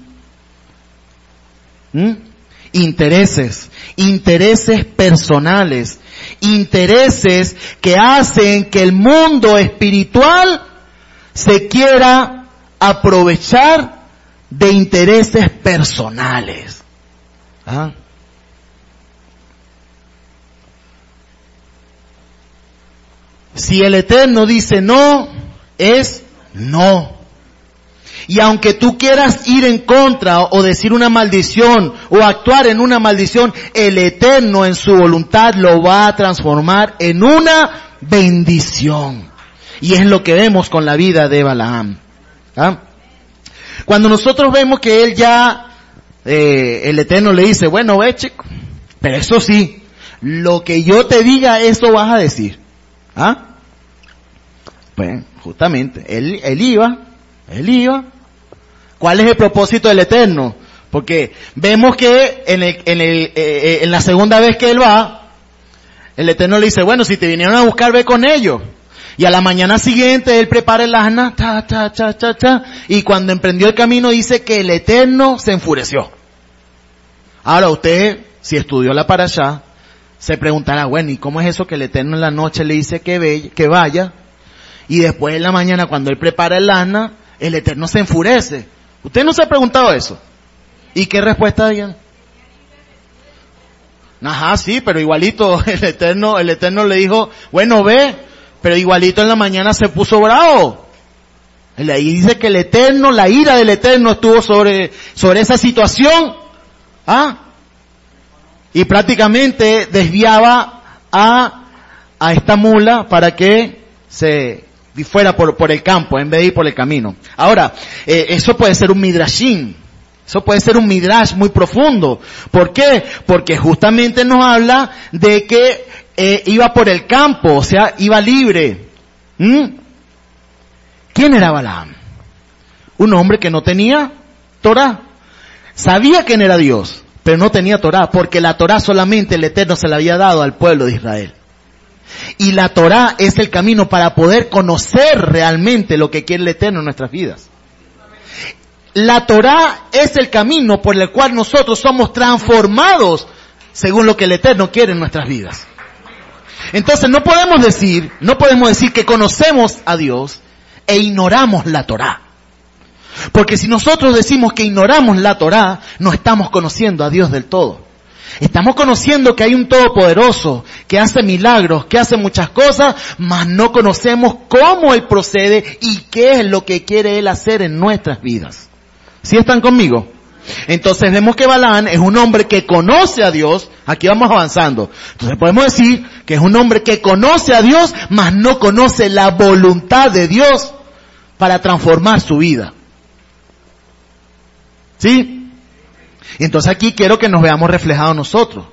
¿Mm? Intereses, intereses personales, intereses que hacen que el mundo espiritual se quiera aprovechar de intereses personales. ¿Ah? Si el Eterno dice no, es no. Y aunque tú quieras ir en contra o decir una maldición o actuar en una maldición, el Eterno en su voluntad lo va a transformar en una bendición. Y es lo que vemos con la vida de Balaam. ¿Ah? Cuando nosotros vemos que él ya, eh, el Eterno le dice, bueno, ve chico, pero eso sí, lo que yo te diga, eso vas a decir. ¿Ah? Pues, justamente, él, él iba, él iba, ¿Cuál es el propósito del Eterno? Porque vemos que en, el, en, el, eh, eh, en la segunda vez que él va, el Eterno le dice, bueno, si te vinieron a buscar, ve con ellos. Y a la mañana siguiente él prepara el asna, ta, ta, ta, ta, ta, y cuando emprendió el camino dice que el Eterno se enfureció. Ahora usted, si estudió la para allá, se preguntará, bueno, ¿y cómo es eso que el Eterno en la noche le dice que, ve, que vaya? Y después en la mañana cuando él prepara el asna, el Eterno se enfurece. ¿Usted no se ha preguntado eso? ¿Y qué respuesta habían? Ajá, sí, pero igualito el Eterno, el Eterno le dijo, bueno ve, pero igualito en la mañana se puso bravo. Y dice que el Eterno, la ira del Eterno estuvo sobre, sobre esa situación. ¿Ah? Y prácticamente desviaba a, a esta mula para que se fuera por, por el campo en vez de ir por el camino. Ahora, eh, eso puede ser un midrashim. Eso puede ser un midrash muy profundo. ¿Por qué? Porque justamente nos habla de que eh, iba por el campo, o sea, iba libre. ¿Mm? ¿Quién era Balaam? Un hombre que no tenía Torah. Sabía quién era Dios, pero no tenía Torah, porque la Torah solamente el Eterno se la había dado al pueblo de Israel. Y la Torah es el camino para poder conocer realmente lo que quiere el Eterno en nuestras vidas. La Torah es el camino por el cual nosotros somos transformados según lo que el Eterno quiere en nuestras vidas. Entonces no podemos decir, no podemos decir que conocemos a Dios e ignoramos la Torah. Porque si nosotros decimos que ignoramos la Torah, no estamos conociendo a Dios del todo. Estamos conociendo que hay un Todopoderoso que hace milagros, que hace muchas cosas, mas no conocemos cómo Él procede y qué es lo que quiere Él hacer en nuestras vidas. ¿Sí están conmigo? Entonces vemos que Balán es un hombre que conoce a Dios. Aquí vamos avanzando. Entonces podemos decir que es un hombre que conoce a Dios, mas no conoce la voluntad de Dios para transformar su vida. ¿Sí? Y entonces aquí quiero que nos veamos reflejados nosotros.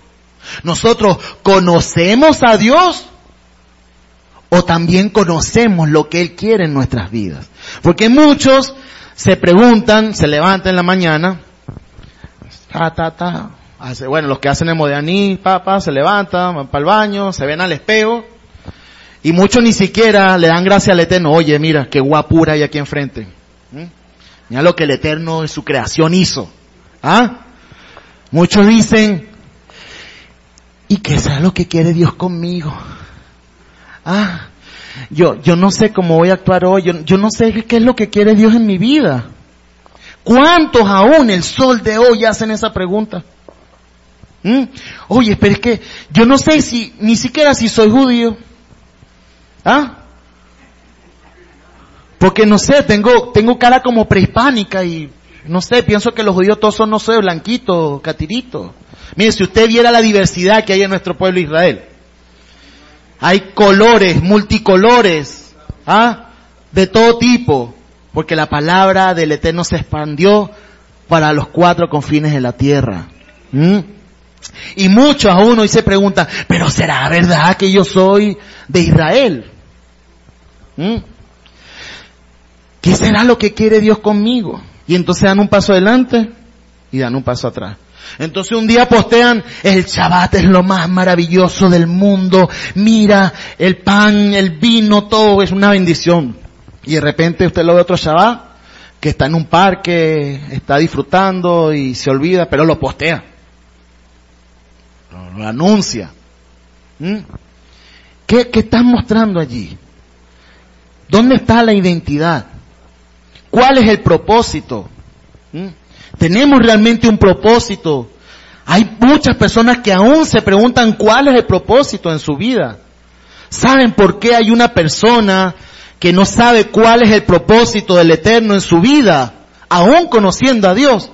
Nosotros conocemos a Dios o también conocemos lo que Él quiere en nuestras vidas. Porque muchos se preguntan, se levantan en la mañana, ta, ta, ta, hace, bueno, los que hacen el modeaní, papá, se levantan, van para el baño, se ven al espejo, y muchos ni siquiera le dan gracia al Eterno, oye, mira, qué guapura hay aquí enfrente. ¿Mm? Mira lo que el Eterno en su creación hizo. ¿Ah? Muchos dicen, ¿y qué es lo que quiere Dios conmigo? Ah, yo, yo no sé cómo voy a actuar hoy, yo, no sé qué es lo que quiere Dios en mi vida. ¿Cuántos aún el sol de hoy hacen esa pregunta? ¿Mm? Oye, pero es que yo no sé si, ni siquiera si soy judío. ¿Ah? Porque no sé, tengo, tengo cara como prehispánica y no sé, pienso que los judíos todos son, no sé, blanquitos, catiritos. Mire, si usted viera la diversidad que hay en nuestro pueblo Israel. Hay colores, multicolores, ¿ah? de todo tipo, porque la palabra del Eterno se expandió para los cuatro confines de la tierra. ¿Mm? Y muchos a uno y se preguntan, pero ¿será verdad que yo soy de Israel? ¿Mm? ¿Qué será lo que quiere Dios conmigo? Y entonces dan un paso adelante y dan un paso atrás. Entonces un día postean, el Shabbat es lo más maravilloso del mundo, mira, el pan, el vino, todo es una bendición. Y de repente usted lo ve otro Shabbat, que está en un parque, está disfrutando y se olvida, pero lo postea. Lo, anuncia. ¿Mm? ¿Qué, ¿Qué mostrando allí? ¿Dónde está la identidad? ¿Cuál es el propósito? ¿Mm? ¿Tenemos realmente un propósito? Hay muchas personas que aún se preguntan cuál es el propósito en su vida. ¿Saben por qué hay una persona que no sabe cuál es el propósito del Eterno en su vida, aún conociendo a Dios?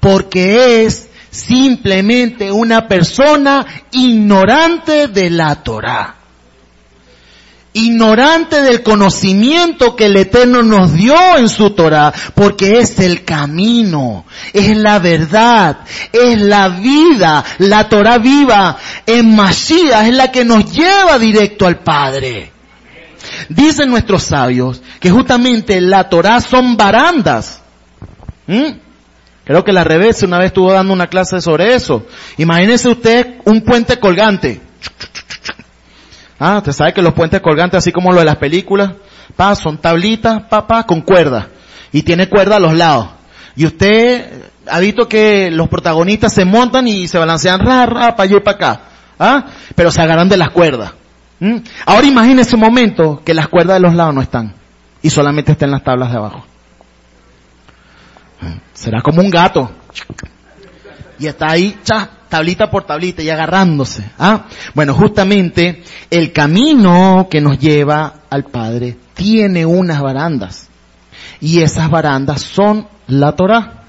Porque es simplemente una persona ignorante de la Torah ignorante del conocimiento que el Eterno nos dio en su Torah, porque es el camino, es la verdad, es la vida, la Torah viva en Mashiach es la que nos lleva directo al Padre. Dicen nuestros sabios que justamente la Torah son barandas. ¿Mm? Creo que la revés una vez estuvo dando una clase sobre eso. Imagínese usted un puente colgante. Ah, usted sabe que los puentes colgantes, así como lo de las películas, pa, son tablitas, papá, con cuerda. Y tiene cuerda a los lados. Y usted ha visto que los protagonistas se montan y se balancean ra, ra, para allá y para acá. ¿Ah? Pero se agarran de las cuerdas. ¿Mm? Ahora imagínese un momento que las cuerdas de los lados no están. Y solamente están las tablas de abajo. Será como un gato. Y está ahí, cha, tablita por tablita y agarrándose. ¿ah? Bueno, justamente el camino que nos lleva al Padre tiene unas barandas. Y esas barandas son la Torah.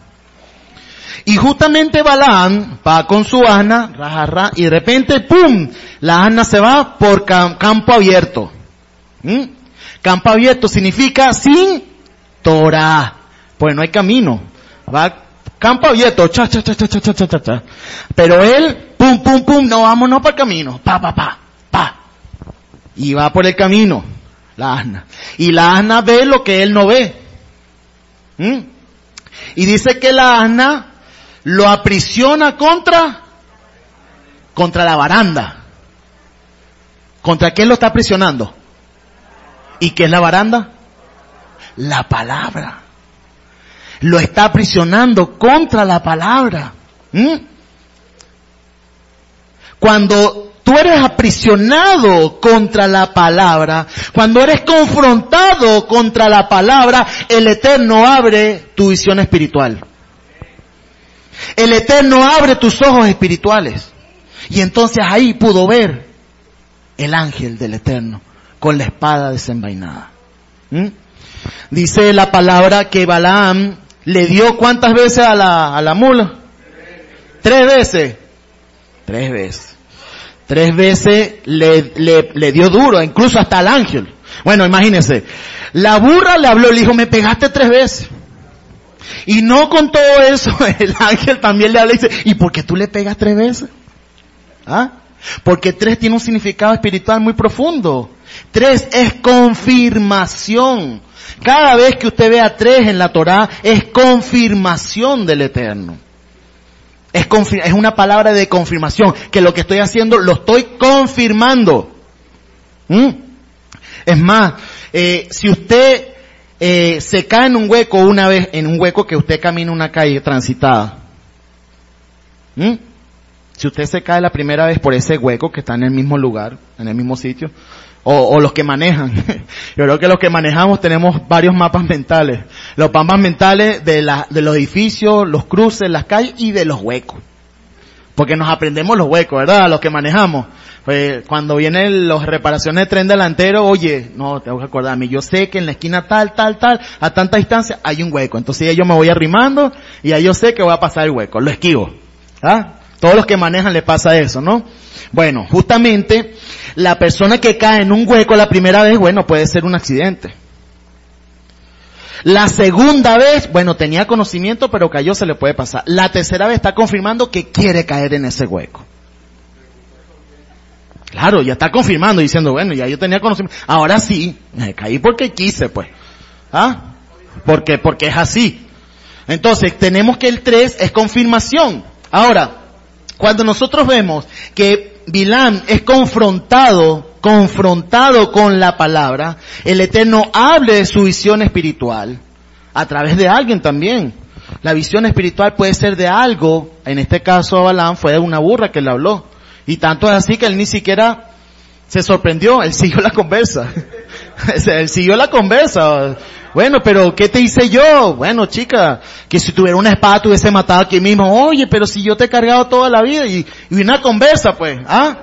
Y justamente Balaam va con su asna, rajarra, y de repente, ¡pum! La asna se va por campo abierto. ¿Mm? Campo abierto significa sin Torah. Pues no hay camino. Va campo abierto, cha, cha, cha, cha, cha, cha, cha, cha. Pero él, pum, pum, pum, no, vámonos para el camino, pa, pa, pa, pa. Y va por el camino, la asna. Y la asna ve lo que él no ve. ¿Mm? Y dice que la asna lo aprisiona contra, contra la baranda. ¿Contra quién lo está aprisionando? ¿Y qué es la baranda? La palabra lo está aprisionando contra la palabra. ¿Mm? Cuando tú eres aprisionado contra la palabra, cuando eres confrontado contra la palabra, el Eterno abre tu visión espiritual. El Eterno abre tus ojos espirituales. Y entonces ahí pudo ver el ángel del Eterno con la espada desenvainada. ¿Mm? Dice la palabra que Balaam le dio cuántas veces a la, a la mula? Tres veces. Tres veces. Tres veces le, le, le dio duro, incluso hasta al ángel. Bueno, imagínense. La burra le habló, le dijo, me pegaste tres veces. Y no con todo eso, el ángel también le habla y dice, ¿y por qué tú le pegas tres veces? ¿Ah? Porque tres tiene un significado espiritual muy profundo. Tres es confirmación. Cada vez que usted vea tres en la Torá es confirmación del Eterno. Es, es una palabra de confirmación, que lo que estoy haciendo lo estoy confirmando. ¿Mm? Es más, eh, si usted eh, se cae en un hueco una vez, en un hueco que usted camina una calle transitada, ¿Mm? si usted se cae la primera vez por ese hueco que está en el mismo lugar, en el mismo sitio, o, los que manejan. Yo creo que los que manejamos tenemos varios mapas mentales. Los mapas mentales de, la, de los edificios, los cruces, las calles y de los huecos. Porque nos aprendemos los huecos, ¿verdad? Los que manejamos. Pues cuando vienen las reparaciones de tren delantero, oye, no, tengo que acordarme, yo sé que en la esquina tal, tal, tal, a tanta distancia hay un hueco. Entonces yo me voy arrimando y ya yo sé que voy a pasar el hueco, lo esquivo. ¿Ah? Todos los que manejan les pasa eso, ¿no? Bueno, justamente la persona que cae en un hueco la primera vez, bueno, puede ser un accidente. La segunda vez, bueno, tenía conocimiento, pero cayó, se le puede pasar. La tercera vez está confirmando que quiere caer en ese hueco. Claro, ya está confirmando, diciendo, bueno, ya yo tenía conocimiento. Ahora sí, me caí porque quise, pues. ¿Ah? Porque, porque es así. Entonces, tenemos que el 3 es confirmación. Ahora, cuando nosotros vemos que Bilán es confrontado, confrontado con la palabra, el Eterno hable de su visión espiritual a través de alguien también. La visión espiritual puede ser de algo, en este caso Balán fue de una burra que le habló. Y tanto es así que él ni siquiera se sorprendió, él siguió la conversa. él siguió la conversa. Bueno, pero ¿qué te hice yo? Bueno, chica, que si tuviera una espada te hubiese matado aquí mismo. Oye, pero si yo te he cargado toda la vida y, y una conversa, pues, ¿ah?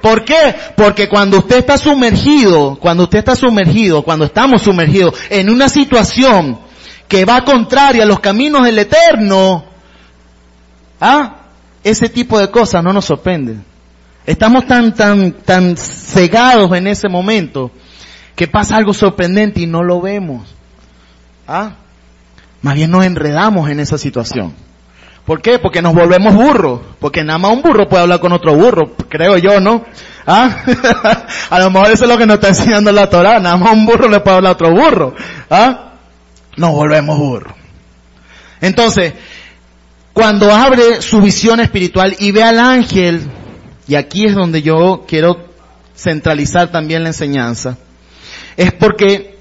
¿Por qué? Porque cuando usted está sumergido, cuando usted está sumergido, cuando estamos sumergidos en una situación que va contraria a los caminos del Eterno, ¿ah? Ese tipo de cosas no nos sorprenden. Estamos tan, tan, tan cegados en ese momento que pasa algo sorprendente y no lo vemos. ¿Ah? Más bien nos enredamos en esa situación. ¿Por qué? Porque nos volvemos burros. Porque nada más un burro puede hablar con otro burro, creo yo, ¿no? ¿Ah? a lo mejor eso es lo que nos está enseñando la Torah. Nada más un burro le puede hablar a otro burro. ¿Ah? Nos volvemos burros. Entonces, cuando abre su visión espiritual y ve al ángel, y aquí es donde yo quiero centralizar también la enseñanza, es porque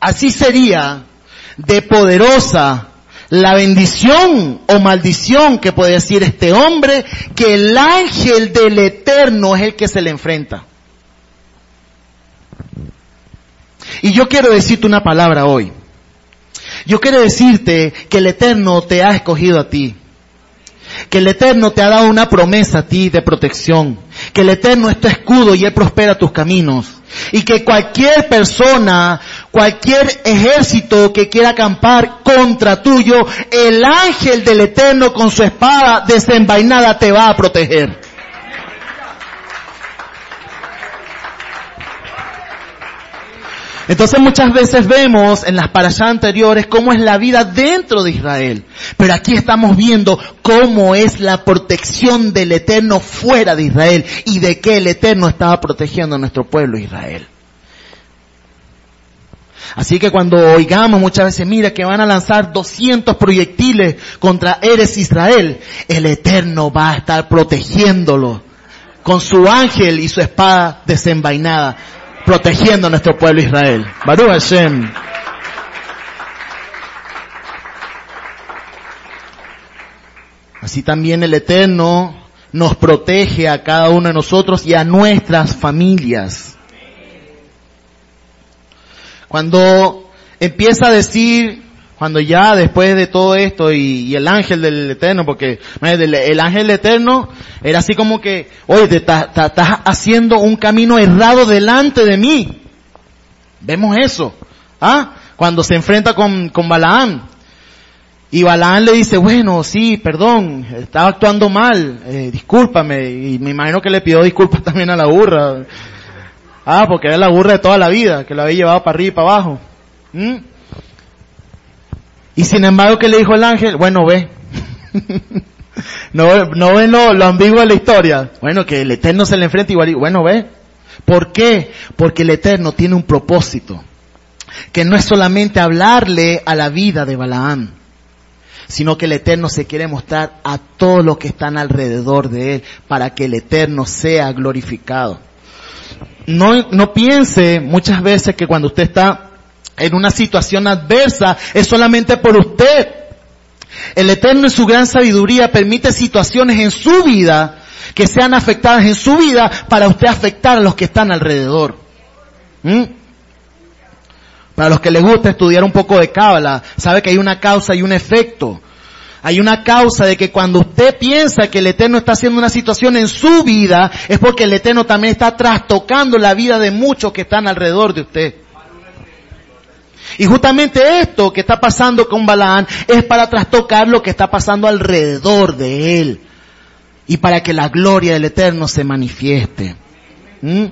así sería de poderosa la bendición o maldición que puede decir este hombre que el ángel del eterno es el que se le enfrenta. Y yo quiero decirte una palabra hoy. Yo quiero decirte que el eterno te ha escogido a ti que el Eterno te ha dado una promesa a ti de protección, que el Eterno es tu escudo y Él prospera tus caminos, y que cualquier persona, cualquier ejército que quiera acampar contra tuyo, el ángel del Eterno con su espada desenvainada te va a proteger. Entonces muchas veces vemos en las parashas anteriores cómo es la vida dentro de Israel. Pero aquí estamos viendo cómo es la protección del Eterno fuera de Israel y de qué el Eterno estaba protegiendo a nuestro pueblo Israel. Así que cuando oigamos muchas veces, mira que van a lanzar 200 proyectiles contra Eres Israel, el Eterno va a estar protegiéndolo con su ángel y su espada desenvainada protegiendo a nuestro pueblo Israel. Baruch Hashem. Así también el Eterno nos protege a cada uno de nosotros y a nuestras familias. Cuando empieza a decir cuando ya después de todo esto y, el ángel del Eterno, porque el, ángel del Eterno era así como que, oye, estás haciendo un camino errado delante de mí. Vemos eso. ¿Ah? Cuando se enfrenta con, con Balaán. Y Balaán le dice, bueno, sí, perdón, estaba actuando mal, eh, discúlpame. Y me imagino que le pidió disculpas también a la burra. Ah, porque era la burra de toda la vida, que la había llevado para arriba y para abajo. ¿Mm? Y sin embargo, ¿qué le dijo el ángel? Bueno, ve. no, no ven lo, lo, ambiguo de la historia. Bueno, que el Eterno se le enfrenta igual. Bueno, ve. ¿Por qué? Porque el Eterno tiene un propósito. Que no es solamente hablarle a la vida de Balaam, sino que el Eterno se quiere mostrar a todos los que están alrededor de él para que el Eterno sea glorificado. No, no piense muchas veces que cuando usted está en una situación adversa es solamente por usted. El Eterno en su gran sabiduría permite situaciones en su vida que sean afectadas en su vida para usted afectar a los que están alrededor. ¿Mm? Para los que les gusta estudiar un poco de cábala, sabe que hay una causa y un efecto. Hay una causa de que cuando usted piensa que el Eterno está haciendo una situación en su vida, es porque el Eterno también está trastocando la vida de muchos que están alrededor de usted. Y justamente esto que está pasando con Balaán es para trastocar lo que está pasando alrededor de él. Y para que la gloria del Eterno se manifieste. ¿Mm?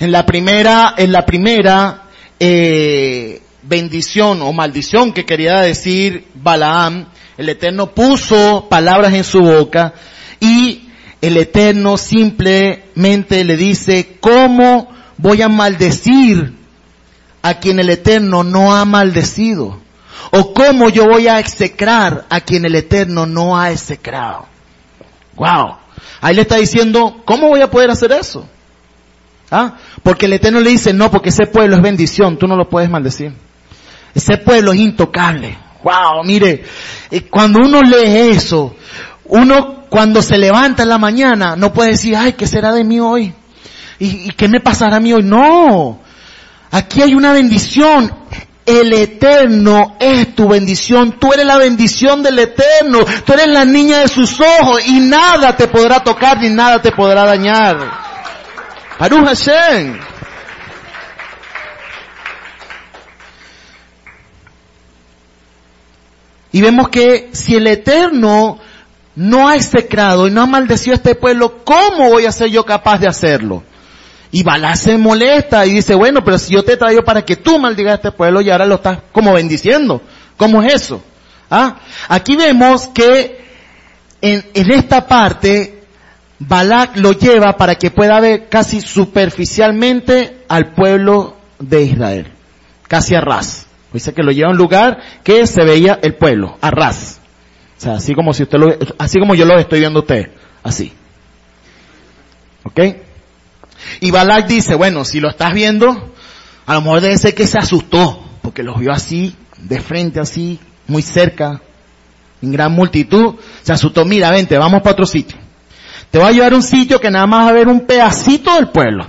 En la primera, en la primera, eh, bendición o maldición que quería decir Balaam, el Eterno puso palabras en su boca y el Eterno simplemente le dice, ¿cómo voy a maldecir a quien el Eterno no ha maldecido? ¿O cómo yo voy a execrar a quien el Eterno no ha execrado? Wow. Ahí le está diciendo, ¿cómo voy a poder hacer eso? ¿Ah? Porque el Eterno le dice, no, porque ese pueblo es bendición, tú no lo puedes maldecir. Ese pueblo es intocable. Wow, mire, eh, cuando uno lee eso, uno cuando se levanta en la mañana no puede decir, ay, ¿qué será de mí hoy? ¿Y, y qué me pasará a mí hoy? No. Aquí hay una bendición. El eterno es tu bendición. Tú eres la bendición del eterno. Tú eres la niña de sus ojos y nada te podrá tocar ni nada te podrá dañar. Baruch Hashem. Y vemos que si el Eterno no ha execrado y no ha maldecido a este pueblo, ¿cómo voy a ser yo capaz de hacerlo? Y Balá se molesta y dice, bueno, pero si yo te traigo para que tú maldigas a este pueblo y ahora lo estás como bendiciendo. ¿Cómo es eso? ¿Ah? Aquí vemos que en, en esta parte Balak lo lleva para que pueda ver casi superficialmente al pueblo de Israel, casi a ras. Dice que lo lleva a un lugar que se veía el pueblo, a ras. O sea, así como si usted lo, así como yo lo estoy viendo a usted, así. ¿Ok? Y Balak dice, bueno, si lo estás viendo, a lo mejor debe ser que se asustó, porque los vio así, de frente así, muy cerca, en gran multitud, se asustó, mira, vente, vamos para otro sitio. Te voy a llevar a un sitio que nada más va a ver un pedacito del pueblo.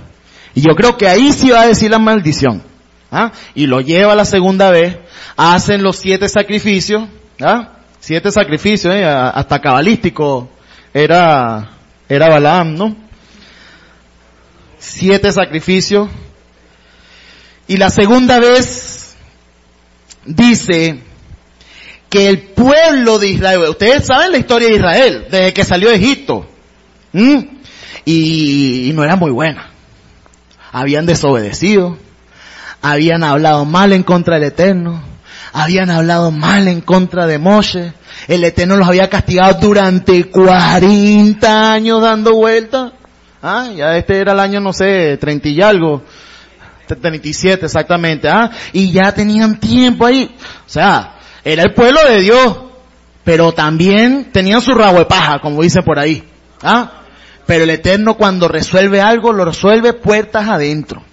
Y yo creo que ahí sí va a decir la maldición. ¿ah? Y lo lleva la segunda vez, hacen los siete sacrificios, ¿ah? siete sacrificios, ¿eh? hasta cabalístico era, era Balaam, ¿no? Siete sacrificios. Y la segunda vez dice que el pueblo de Israel, ustedes saben la historia de Israel, desde que salió de Egipto. Y, y no era muy buena. Habían desobedecido, habían hablado mal en contra del Eterno, habían hablado mal en contra de Moshe, el Eterno los había castigado durante 40 años dando vueltas. Ah, ya este era el año, no sé, 30 y algo. 37 exactamente, ah, y ya tenían tiempo ahí. O sea, era el pueblo de Dios, pero también tenían su rabo de paja, como dice por ahí. Ah, pero el Eterno cuando resuelve algo, lo resuelve puertas adentro.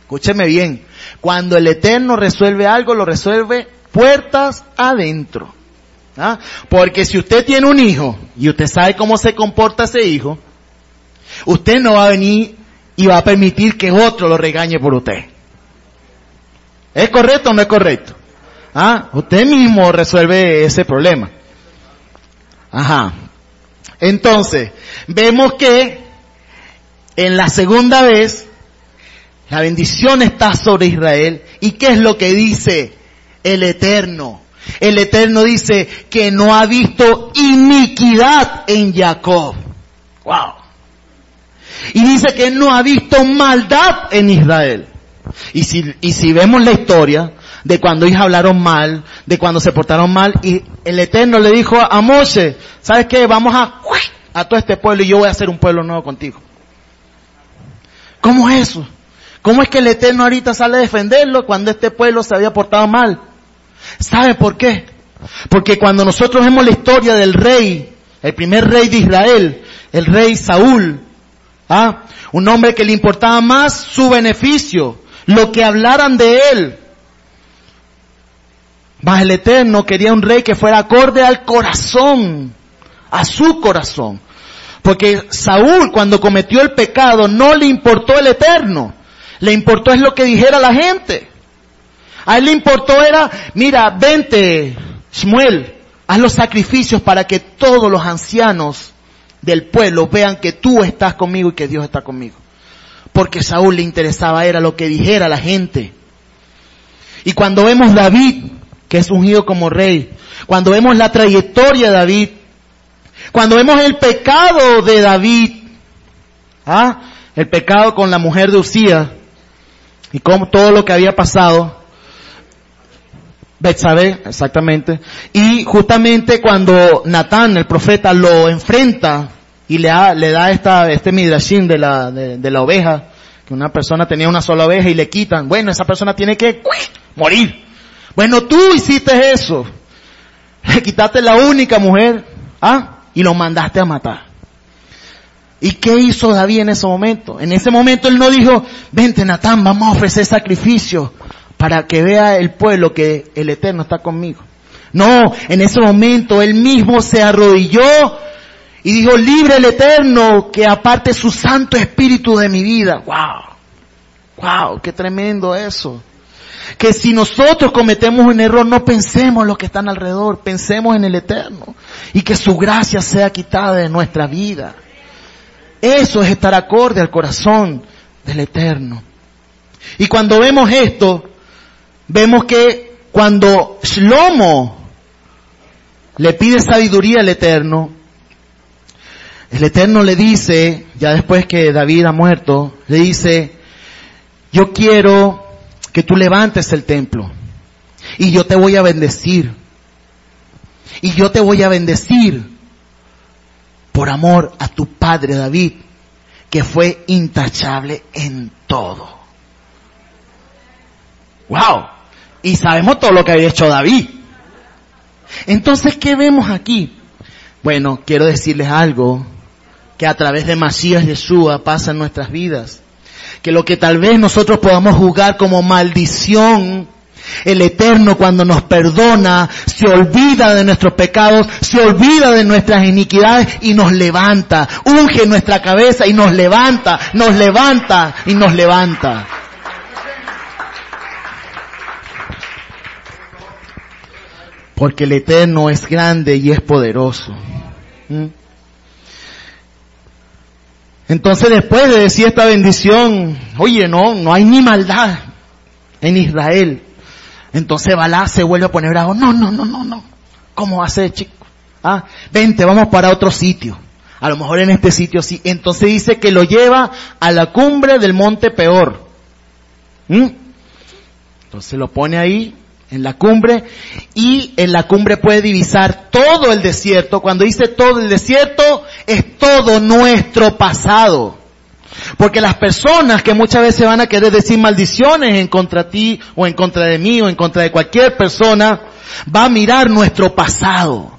Escúcheme bien. Cuando el Eterno resuelve algo, lo resuelve puertas adentro. ¿Ah? Porque si usted tiene un hijo y usted sabe cómo se comporta ese hijo, usted no va a venir y va a permitir que otro lo regañe por usted. ¿Es correcto o no es correcto? ¿Ah? Usted mismo resuelve ese problema. Ajá. Entonces, vemos que en la segunda vez, la bendición está sobre Israel. ¿Y qué es lo que dice el Eterno? El Eterno dice que no ha visto iniquidad en Jacob. Wow. Y dice que no ha visto maldad en Israel. Y si, y si vemos la historia de cuando ellos hablaron mal, de cuando se portaron mal, y el Eterno le dijo a Moshe, ¿sabes qué? Vamos a, a todo este pueblo y yo voy a hacer un pueblo nuevo contigo. ¿Cómo es eso? ¿Cómo es que el Eterno ahorita sale a defenderlo cuando este pueblo se había portado mal? ¿Sabe por qué? Porque cuando nosotros vemos la historia del rey, el primer rey de Israel, el rey Saúl, ¿ah? un hombre que le importaba más su beneficio, lo que hablaran de él. Más el Eterno quería un rey que fuera acorde al corazón, a su corazón. Porque Saúl cuando cometió el pecado no le importó el Eterno, le importó es lo que dijera la gente. A él le importó era, mira, vente, Shmuel, haz los sacrificios para que todos los ancianos del pueblo vean que tú estás conmigo y que Dios está conmigo. Porque Saúl le interesaba era lo que dijera la gente. Y cuando vemos David, que es ungido como rey, cuando vemos la trayectoria de David, cuando vemos el pecado de David, ¿ah? el pecado con la mujer de Usía, y como todo lo que había pasado. Betsabé, exactamente. Y justamente cuando Natán, el profeta, lo enfrenta y le, da, le da esta, este midrashim de la, de, la oveja, que una persona tenía una sola oveja y le quitan, bueno, esa persona tiene que morir. Bueno, tú hiciste eso. Le quitaste la única mujer, ¿ah? Y lo mandaste a matar. ¿Y qué hizo David en ese momento? En ese momento él no dijo, vente Natán, vamos a ofrecer sacrificio para que vea el pueblo que el Eterno está conmigo. No, en ese momento él mismo se arrodilló y dijo, libre el Eterno que aparte su Santo Espíritu de mi vida. Wow, wow, qué tremendo eso. Que si nosotros cometemos un error, no pensemos en los que están alrededor, pensemos en el Eterno. Y que su gracia sea quitada de nuestra vida. Eso es estar acorde al corazón del Eterno. Y cuando vemos esto, vemos que cuando Shlomo le pide sabiduría al Eterno, el Eterno le dice, ya después que David ha muerto, le dice, yo quiero que tú levantes el templo y yo te voy a bendecir. Y yo te voy a bendecir por amor a tu padre David, que fue intachable en todo. Wow. Y sabemos todo lo que había hecho David. Entonces, ¿qué vemos aquí? Bueno, quiero decirles algo que a través de Masías Yeshua pasa en nuestras vidas. Que lo que tal vez nosotros podamos juzgar como maldición, el Eterno cuando nos perdona, se olvida de nuestros pecados, se olvida de nuestras iniquidades y nos levanta, unge nuestra cabeza y nos levanta, nos levanta y nos levanta. Porque el Eterno es grande y es poderoso. ¿Mm? Entonces después de decir esta bendición, oye, no, no hay ni maldad en Israel. Entonces Balá se vuelve a poner bravo. No, no, no, no, no. ¿Cómo va a ser, chico? Ah, vente, vamos para otro sitio. A lo mejor en este sitio sí. Entonces dice que lo lleva a la cumbre del monte Peor. ¿Mm? Entonces lo pone ahí en la cumbre y en la cumbre puede divisar todo el desierto. Cuando dice todo el desierto es todo nuestro pasado. Porque las personas que muchas veces van a querer decir maldiciones en contra de ti o en contra de mí o en contra de cualquier persona, va a mirar nuestro pasado.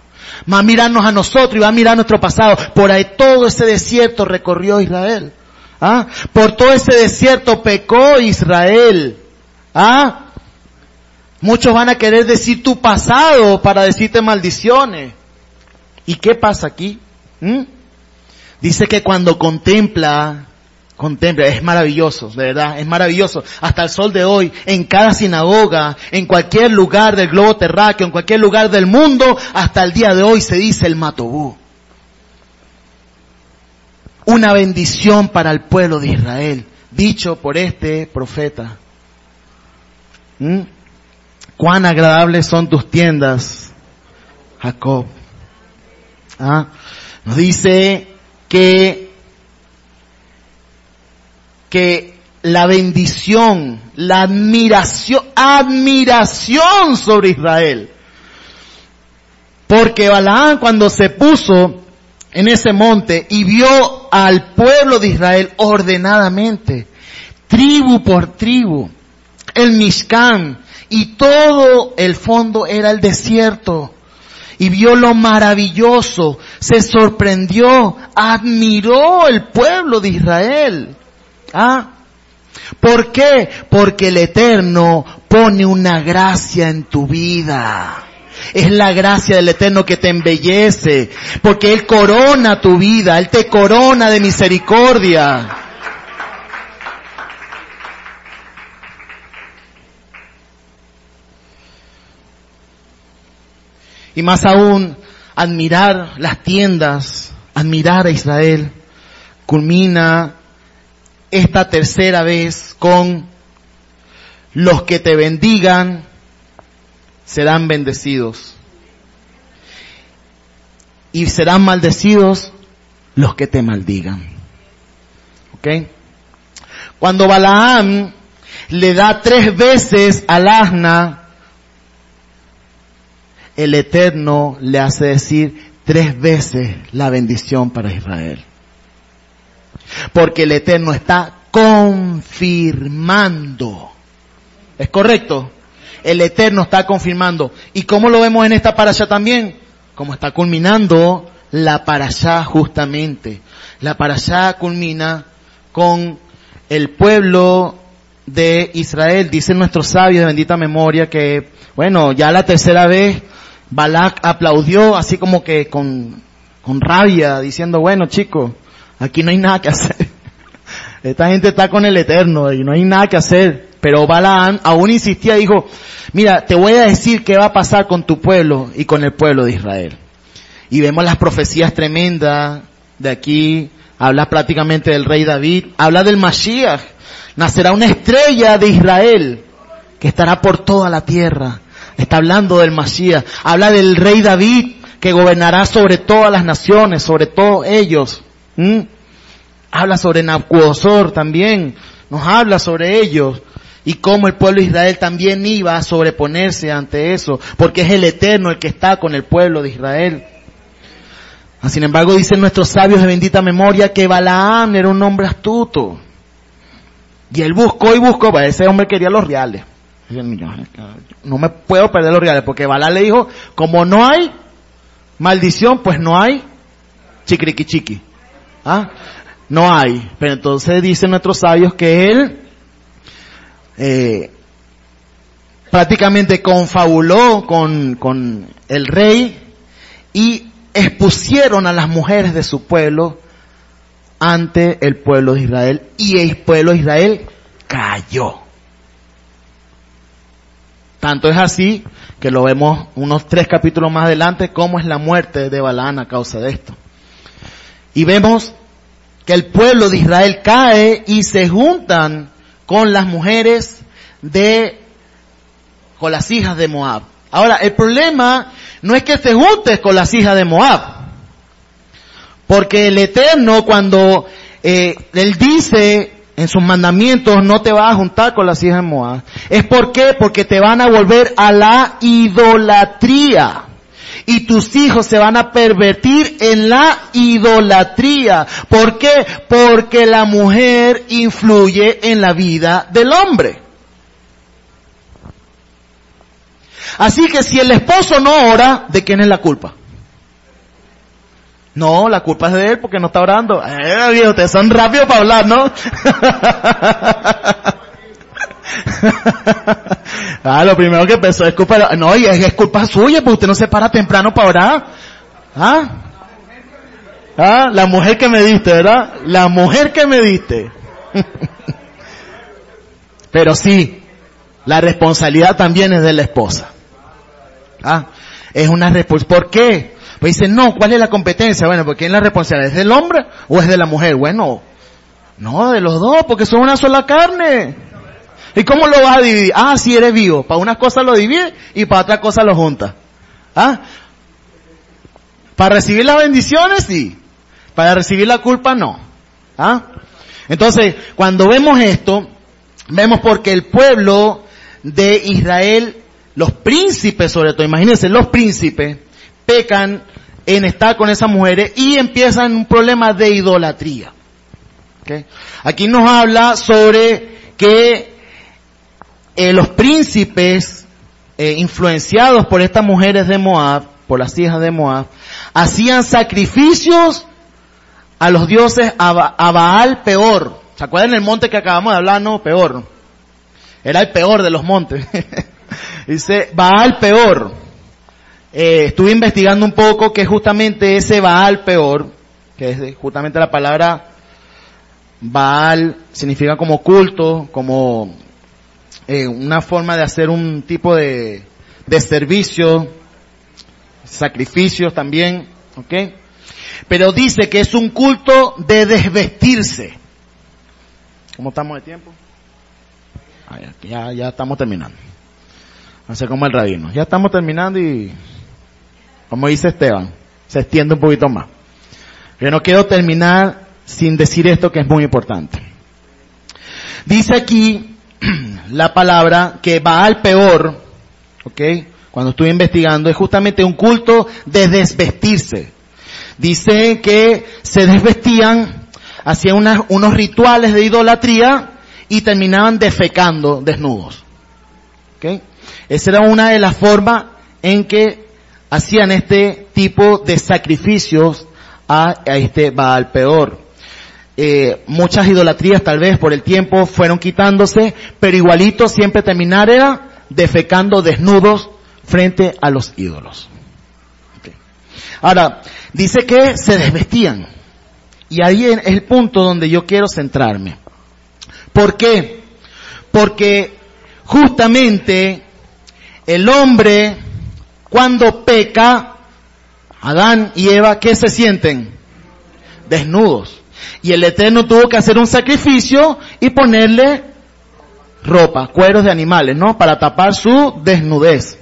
Va a mirarnos a nosotros y va a mirar nuestro pasado. Por ahí todo ese desierto recorrió Israel. ¿Ah? Por todo ese desierto pecó Israel. ¿Ah? Muchos van a querer decir tu pasado para decirte maldiciones. ¿Y qué pasa aquí? ¿Mm? Dice que cuando contempla, contempla, es maravilloso, de verdad, es maravilloso. Hasta el sol de hoy, en cada sinagoga, en cualquier lugar del globo terráqueo, en cualquier lugar del mundo, hasta el día de hoy se dice el matobú. Una bendición para el pueblo de Israel, dicho por este profeta. ¿Mm? Cuán agradables son tus tiendas, Jacob. ¿Ah? Nos dice que, que la bendición, la admiración, admiración sobre Israel. Porque Balaán cuando se puso en ese monte y vio al pueblo de Israel ordenadamente, tribu por tribu, el Mishkan, y todo el fondo era el desierto. Y vio lo maravilloso, se sorprendió, admiró el pueblo de Israel. ¿Ah? ¿Por qué? Porque el Eterno pone una gracia en tu vida. Es la gracia del Eterno que te embellece, porque Él corona tu vida, Él te corona de misericordia. Y más aún, admirar las tiendas, admirar a Israel, culmina esta tercera vez con los que te bendigan serán bendecidos. Y serán maldecidos los que te maldigan. ¿Ok? Cuando Balaam le da tres veces al asna, el Eterno le hace decir tres veces la bendición para Israel. Porque el Eterno está confirmando. ¿Es correcto? El Eterno está confirmando. ¿Y cómo lo vemos en esta parasha también? Como está culminando la parasha justamente. La parasha culmina con el pueblo de Israel. Dicen nuestros sabios de bendita memoria que, bueno, ya la tercera vez Balak aplaudió así como que con, con rabia, diciendo, bueno chicos, aquí no hay nada que hacer. Esta gente está con el Eterno y no hay nada que hacer. Pero Balaam aún insistía, dijo, mira, te voy a decir qué va a pasar con tu pueblo y con el pueblo de Israel. Y vemos las profecías tremendas de aquí, habla prácticamente del rey David, habla del Mashiach, nacerá una estrella de Israel que estará por toda la tierra. Está hablando del Mashiach, habla del rey David que gobernará sobre todas las naciones, sobre todos ellos. Habla sobre Nabucodonosor también, nos habla sobre ellos y cómo el pueblo de Israel también iba a sobreponerse ante eso, porque es el Eterno el que está con el pueblo de Israel. Ah, sin embargo, dicen nuestros sabios de bendita memoria que Balaam era un hombre astuto. Y él buscó y buscó, ese hombre quería los reales. No me puedo perder los reales, porque Balaam le dijo, como no hay maldición, pues no hay chiquiriqui chiqui. ¿Ah? No hay. Pero entonces dicen nuestros sabios que él eh, prácticamente confabuló con, con el rey y expusieron a las mujeres de su pueblo ante el pueblo de Israel y el pueblo de Israel cayó. Tanto es así que lo vemos unos tres capítulos más adelante cómo es la muerte de Balaán a causa de esto. Y vemos que el pueblo de Israel cae y se juntan con las mujeres de, con las hijas de Moab. Ahora, el problema no es que se juntes con las hijas de Moab. Porque el Eterno cuando eh, Él dice en sus mandamientos no te vas a juntar con las hijas de Moab. ¿Es por qué? Porque te van a volver a la idolatría y tus hijos se van a pervertir en la idolatría. ¿Por qué? Porque la mujer influye en la vida del hombre. Así que si el esposo no ora, ¿de quién es la culpa? No, la culpa es de él porque no está orando. Eh, ustedes son rápidos para hablar, ¿no? ah, lo primero que pensó es culpa, no, y es, culpa suya, porque usted no se para temprano para orar. ¿Ah? ¿Ah? La mujer que me diste, ¿verdad? La mujer que me diste. Pero sí, la responsabilidad también es de la esposa. ¿Ah? Es una responsabilidad. ¿Por qué? Pues dice, no, ¿cuál es la competencia? Bueno, porque es la responsabilidad? ¿Es del hombre o es de la mujer? Bueno, no, de los dos, porque son una sola carne. ¿Y cómo lo vas a dividir? Ah, si eres vivo. Para unas cosas lo divide y para otras cosas lo junta. ¿Ah? Para recibir las bendiciones, sí. Para recibir la culpa, no. ¿Ah? Entonces, cuando vemos esto, vemos porque el pueblo de Israel, los príncipes sobre todo, imagínense, los príncipes pecan en estar con esas mujeres y empiezan un problema de idolatría. Aquí nos habla sobre que eh, los príncipes eh, influenciados por estas mujeres de Moab, por las hijas de Moab, hacían sacrificios a los dioses a, Baal peor. ¿Se acuerdan el monte que acabamos de hablar? No, peor. Era el peor de los montes. Dice, Baal peor. Eh, estuve investigando un poco que justamente ese Baal peor, que es justamente la palabra Baal, significa como culto, como eh, una forma de hacer un tipo de, de servicio, sacrificios también, ¿ok? Pero dice que es un culto de desvestirse. ¿Cómo estamos de tiempo? Ya, ya estamos terminando. Hace como el rabino. Ya estamos terminando y, como dice Esteban, se extiende un poquito más. Yo no quiero terminar sin decir esto que es muy importante. Dice aquí la palabra que va al peor, ¿ok? Cuando estuve investigando, es justamente un culto de desvestirse. Dice que se desvestían, hacían unos rituales de idolatría y terminaban defecando desnudos. ¿ok? Esa era una de las formas en que hacían este tipo de sacrificios a, este Baal peor. Eh, muchas idolatrías tal vez por el tiempo fueron quitándose, pero igualito siempre terminar era defecando desnudos frente a los ídolos. Ahora, dice que se desvestían. Y ahí es el punto donde yo quiero centrarme. ¿Por qué? Porque justamente el hombre cuando peca, Adán y Eva, ¿qué se sienten? Desnudos. Y el Eterno tuvo que hacer un sacrificio y ponerle ropa, cueros de animales, ¿no? Para tapar su desnudez.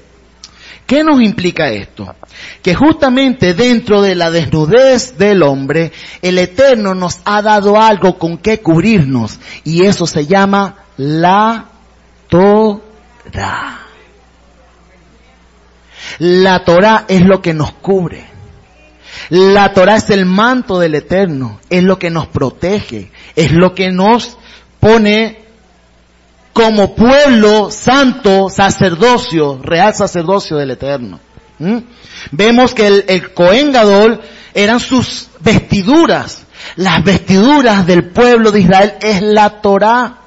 ¿Qué nos implica esto? Que justamente dentro de la desnudez del hombre, el Eterno nos ha dado algo con que cubrirnos y eso se llama la Torah. La Torah es lo que nos cubre. La Torah es el manto del Eterno, es lo que nos protege, es lo que nos pone como pueblo santo, sacerdocio, real sacerdocio del Eterno. ¿Mm? Vemos que el, el Gadol eran sus vestiduras. Las vestiduras del pueblo de Israel es la Torah.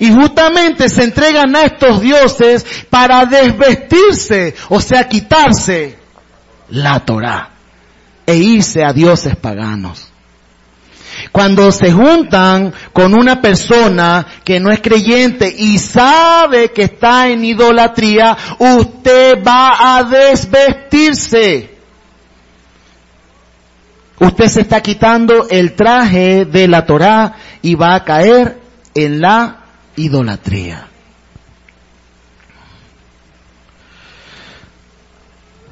Y justamente se entregan a estos dioses para desvestirse, o sea, quitarse la Torah e irse a dioses paganos. Cuando se juntan con una persona que no es creyente y sabe que está en idolatría, usted va a desvestirse. Usted se está quitando el traje de la Torah y va a caer en la idolatría.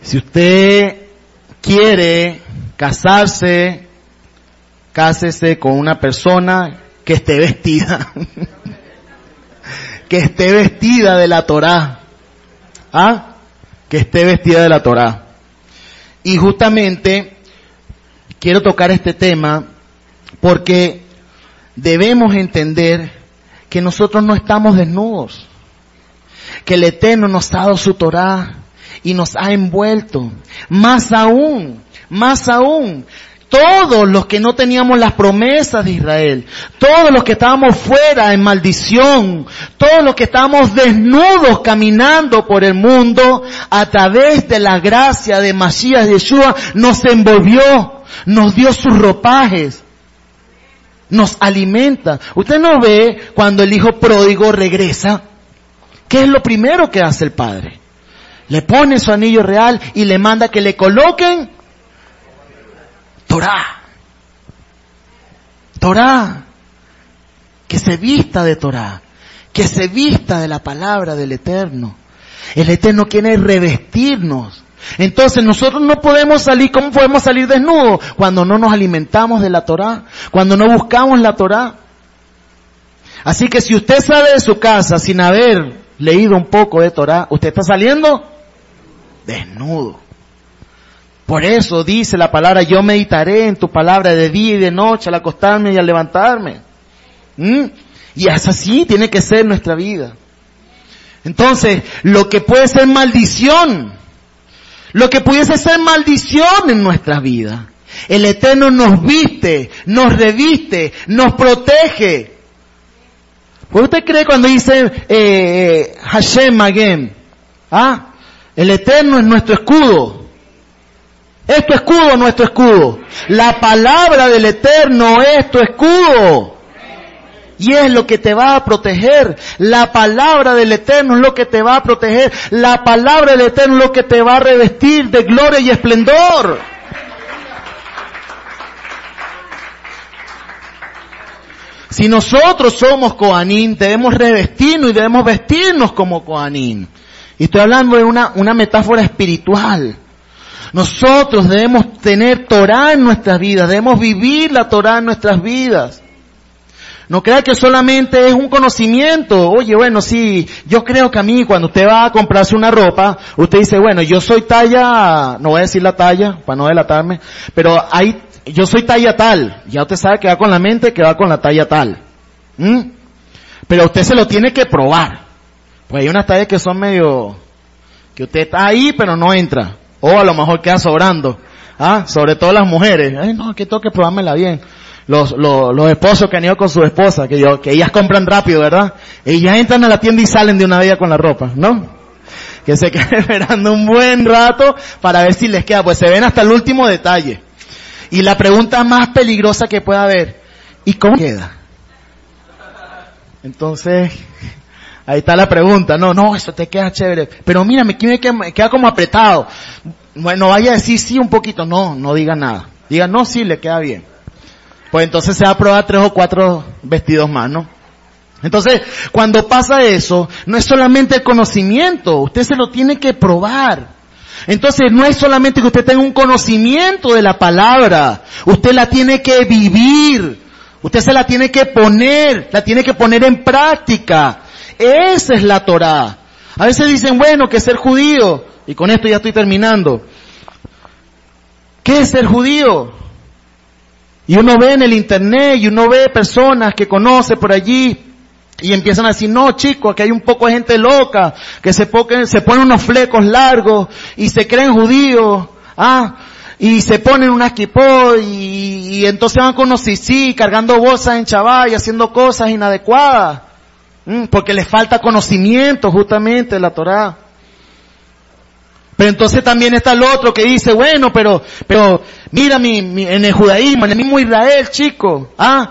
Si usted quiere casarse, cásese con una persona que esté vestida, que esté vestida de la Torá, ¿ah? Que esté vestida de la Torá. Y justamente quiero tocar este tema porque debemos entender que nosotros no estamos desnudos, que el Eterno nos ha dado su Torah y nos ha envuelto. Más aún, más aún, todos los que no teníamos las promesas de Israel, todos los que estábamos fuera en maldición, todos los que estábamos desnudos caminando por el mundo, a través de la gracia de Masías Yeshua, nos envolvió, nos dio sus ropajes, nos alimenta. Usted no ve cuando el hijo pródigo regresa, ¿qué es lo primero que hace el padre? Le pone su anillo real y le manda que le coloquen Torah. Torah. Que se vista de Torah. Que se vista de la palabra del Eterno. El Eterno quiere revestirnos entonces nosotros no podemos salir, ¿cómo podemos salir desnudos? Cuando no nos alimentamos de la Torah, cuando no buscamos la Torah. Así que si usted sale de su casa sin haber leído un poco de Torah, usted está saliendo desnudo. Por eso dice la palabra, yo meditaré en tu palabra de día y de noche al acostarme y al levantarme. ¿Mm? Y así, tiene que ser nuestra vida. Entonces, lo que puede ser maldición, lo que pudiese ser maldición en nuestras vidas. El Eterno nos viste, nos reviste, nos protege. ¿Por usted cree cuando dice eh, eh, Hashem Magen? ¿Ah? El Eterno es nuestro escudo. ¿Es tu escudo nuestro escudo? La palabra del Eterno es tu escudo. Y es lo que te va a proteger. La palabra del Eterno es lo que te va a proteger. La palabra del Eterno es lo que te va a revestir de gloria y esplendor. Si nosotros somos Coanín, debemos revestirnos y debemos vestirnos como Coanín. Y estoy hablando de una, una metáfora espiritual. Nosotros debemos tener Torah en nuestras vidas, debemos vivir la Torah en nuestras vidas. No crea que solamente es un conocimiento. Oye, bueno, sí, yo creo que a mí cuando usted va a comprarse una ropa, usted dice, bueno, yo soy talla, no voy a decir la talla para no delatarme, pero hay, yo soy talla tal. Ya usted sabe que va con la mente que va con la talla tal. ¿Mm? Pero usted se lo tiene que probar. Pues hay unas tallas que son medio, que usted está ahí pero no entra. O a lo mejor queda sobrando. ¿Ah? Sobre todo las mujeres. Ay, no, que tengo que probármela bien los, los, los esposos que han ido con su esposa, que, yo, que ellas compran rápido, ¿verdad? Ellas entran a la tienda y salen de una vez con la ropa, ¿no? Que se quedan esperando un buen rato para ver si les queda, pues se ven hasta el último detalle. Y la pregunta más peligrosa que pueda haber, ¿y cómo queda? Entonces, ahí está la pregunta, no, no, eso te queda chévere, pero mira, me queda, me queda como apretado. Bueno, vaya a decir sí un poquito, no, no diga nada. Diga, no, sí, le queda bien. Pues entonces se va a probar tres o cuatro vestidos más, ¿no? Entonces, cuando pasa eso, no es solamente el conocimiento, usted se lo tiene que probar. Entonces, no es solamente que usted tenga un conocimiento de la palabra, usted la tiene que vivir, usted se la tiene que poner, la tiene que poner en práctica. Esa es la Torah. A veces dicen, bueno, que ser judío, y con esto ya estoy terminando. ¿Qué es ser judío? Y uno ve en el internet y uno ve personas que conoce por allí y empiezan a decir, no chicos, aquí hay un poco de gente loca, que se, ponen unos flecos largos y se creen judíos, ah, y se ponen un kipó y, y, entonces van con unos sí, cargando bolsas en chaval y haciendo cosas inadecuadas, porque les falta conocimiento justamente de la Torah. Pero entonces también está el otro que dice, bueno, pero, pero, mira mi, en el judaísmo, en el mismo Israel, chico, ah,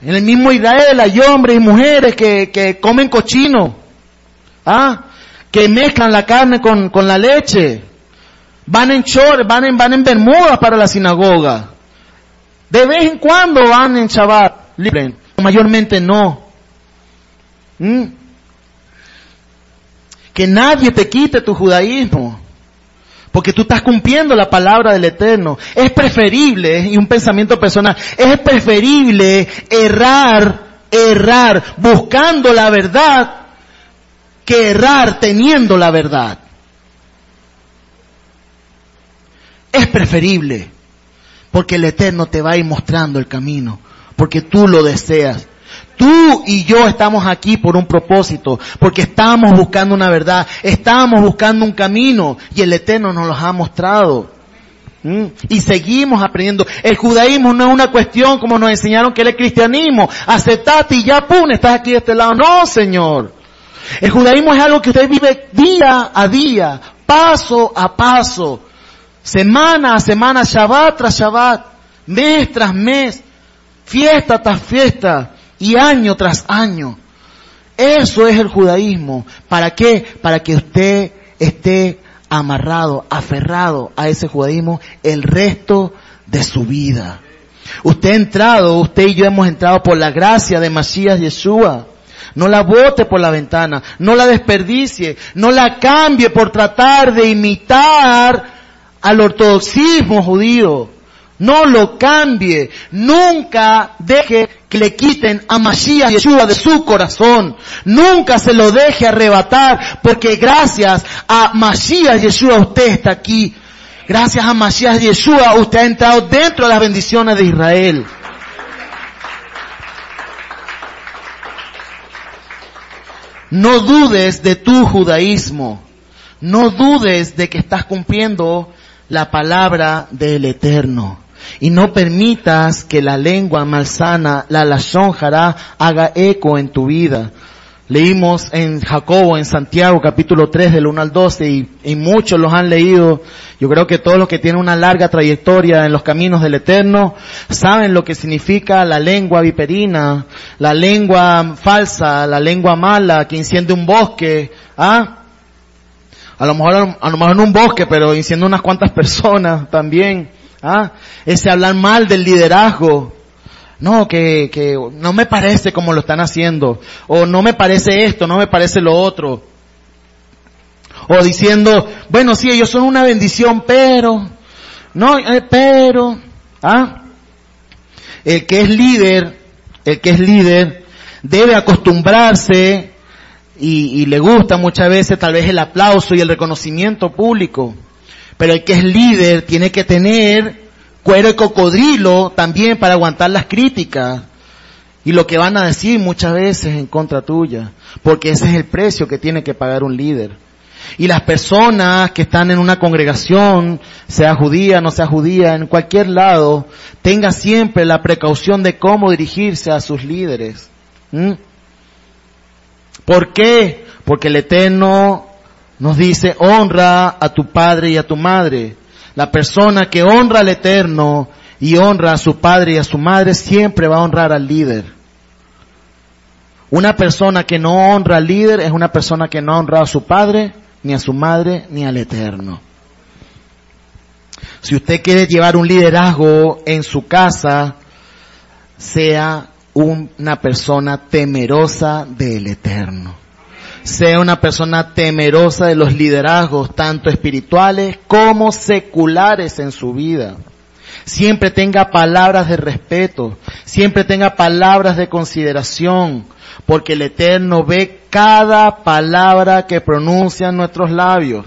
en el mismo Israel hay hombres y mujeres que, que comen cochino, ah, que mezclan la carne con, con la leche, van en chores, van en, van en bermudas para la sinagoga, de vez en cuando van en Shabbat, libre, mayormente no. ¿Mm? Que nadie te quite tu judaísmo. Porque tú estás cumpliendo la palabra del Eterno. Es preferible, y un pensamiento personal, es preferible errar, errar buscando la verdad que errar teniendo la verdad. Es preferible. Porque el Eterno te va a ir mostrando el camino. Porque tú lo deseas. Tú y yo estamos aquí por un propósito, porque estamos buscando una verdad, estamos buscando un camino y el Eterno nos los ha mostrado. ¿Mm? Y seguimos aprendiendo. El judaísmo no es una cuestión como nos enseñaron que era el cristianismo. Aceptate y ya pum, estás aquí de este lado. No, Señor. El judaísmo es algo que usted vive día a día, paso a paso, semana a semana, Shabbat tras Shabbat, mes tras mes, fiesta tras fiesta y año tras año. Eso es el judaísmo. ¿Para qué? Para que usted esté amarrado, aferrado a ese judaísmo el resto de su vida. Usted ha entrado, usted y yo hemos entrado por la gracia de Masías Yeshua. No la bote por la ventana, no la desperdicie, no la cambie por tratar de imitar al ortodoxismo judío. No lo cambie. Nunca deje que le quiten a Mashiach Yeshua de su corazón. Nunca se lo deje arrebatar porque gracias a Mashiach Yeshua usted está aquí. Gracias a Mashiach Yeshua usted ha entrado dentro de las bendiciones de Israel. No dudes de tu judaísmo. No dudes de que estás cumpliendo la palabra del Eterno. Y no permitas que la lengua malsana, la lashon haga eco en tu vida. Leímos en Jacobo, en Santiago, capítulo 3, del 1 al 12, y, muchos los han leído. Yo creo que todos los que tienen una larga trayectoria en los caminos del Eterno saben lo que significa la lengua viperina, la lengua falsa, la lengua mala que enciende un bosque, ¿ah? A lo mejor, a lo mejor en un bosque, pero enciende unas cuantas personas también. ¿Ah? Ese hablar mal del liderazgo. No, que, que no me parece como lo están haciendo. O no me parece esto, no me parece lo otro. O diciendo, bueno, sí, ellos son una bendición, pero, no, eh, pero, ¿ah? El que es líder el que es líder, debe acostumbrarse y, y, le gusta muchas veces tal vez el aplauso y el reconocimiento público. Pero el que es líder tiene que tener cuero de cocodrilo también para aguantar las críticas y lo que van a decir muchas veces en contra tuya, porque ese es el precio que tiene que pagar un líder. Y las personas que están en una congregación, sea judía, no sea judía, en cualquier lado, tenga siempre la precaución de cómo dirigirse a sus líderes. ¿Por qué? Porque el Eterno nos dice, honra a tu padre y a tu madre. La persona que honra al Eterno y honra a su padre y a su madre siempre va a honrar al líder. Una persona que no honra al líder es una persona que no ha honrado a su padre, ni a su madre, ni al Eterno. Si usted quiere llevar un liderazgo en su casa, sea una persona temerosa del Eterno. Sea una persona temerosa de los liderazgos, tanto espirituales como seculares en su vida. Siempre tenga palabras de respeto, siempre tenga palabras de consideración, porque el Eterno ve cada palabra que pronuncian nuestros labios.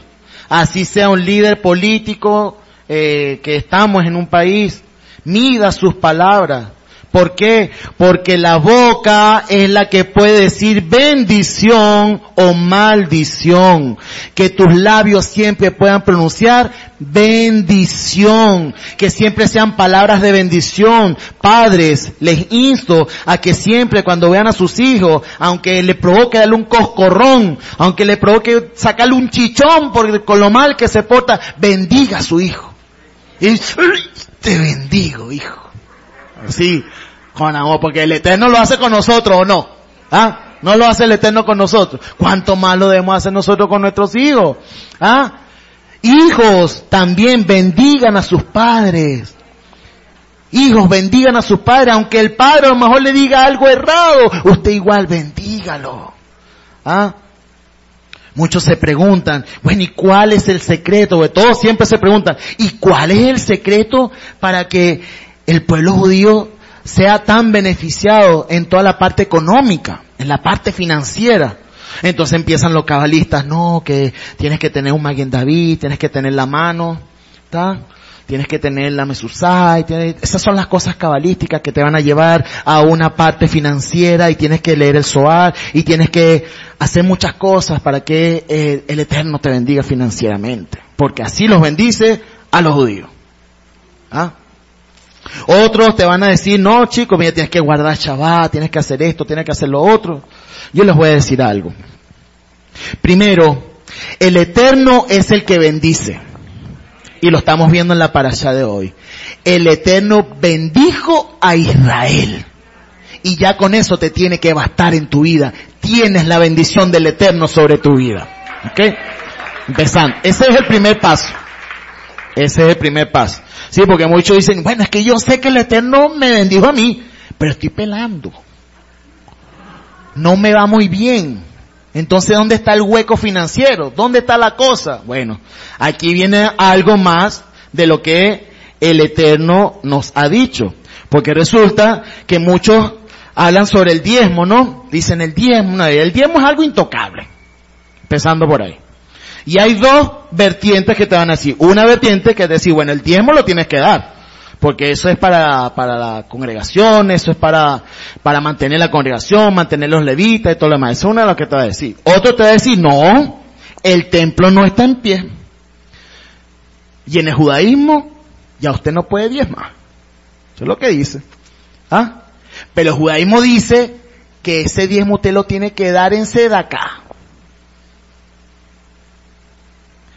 Así sea un líder político eh, que estamos en un país, mida sus palabras, ¿Por qué? Porque la boca es la que puede decir bendición o maldición. Que tus labios siempre puedan pronunciar bendición. Que siempre sean palabras de bendición. Padres, les insto a que siempre cuando vean a sus hijos, aunque le provoque darle un coscorrón, aunque le provoque sacarle un chichón por, con lo mal que se porta, bendiga a su hijo. Te bendigo, hijo. Sí, con amor, porque el Eterno lo hace con nosotros o no. ¿Ah? No lo hace el Eterno con nosotros. ¿Cuánto más lo debemos hacer nosotros con nuestros hijos? ¿Ah? Hijos, también bendigan a sus padres. Hijos, bendigan a sus padres, aunque el padre a lo mejor le diga algo errado, usted igual bendígalo. ¿Ah? Muchos se preguntan, bueno, ¿y cuál es el secreto? todos siempre se preguntan, ¿y cuál es el secreto para que el pueblo judío sea tan beneficiado en toda la parte económica, en la parte financiera. Entonces empiezan los cabalistas, no, que tienes que tener un Maguen David, tienes que tener la mano, ¿está? Tienes que tener la mesusá, esas son las cosas cabalísticas que te van a llevar a una parte financiera y tienes que leer el Zohar y tienes que hacer muchas cosas para que eh, el Eterno te bendiga financieramente. Porque así los bendice a los judíos. ¿Ah? Otros te van a decir, no chicos, mira, tienes que guardar Shabbat, tienes que hacer esto, tienes que hacer lo otro. Yo les voy a decir algo. Primero, el Eterno es el que bendice. Y lo estamos viendo en la parasha de hoy. El Eterno bendijo a Israel. Y ya con eso te tiene que bastar en tu vida. Tienes la bendición del Eterno sobre tu vida. ¿Ok? Empezando. Ese es el primer paso. Ese es el primer paso. Sí, porque muchos dicen, bueno, es que yo sé que el Eterno me bendijo a mí, pero estoy pelando. No me va muy bien. Entonces, ¿dónde está el hueco financiero? ¿Dónde está la cosa? Bueno, aquí viene algo más de lo que el Eterno nos ha dicho. Porque resulta que muchos hablan sobre el diezmo, ¿no? Dicen el diezmo, el diezmo es algo intocable. Empezando por ahí. Y hay dos vertientes que te van a decir. Una vertiente que es decir, bueno, el diezmo lo tienes que dar. Porque eso es para, para la congregación, eso es para, para mantener la congregación, mantener los levitas y todo lo demás. Eso es una de las que te va a decir. Otro te va a decir, no, el templo no está en pie. Y en el judaísmo, ya usted no puede diezmar. Eso es lo que dice. ¿Ah? Pero el judaísmo dice que ese diezmo usted lo tiene que dar en acá.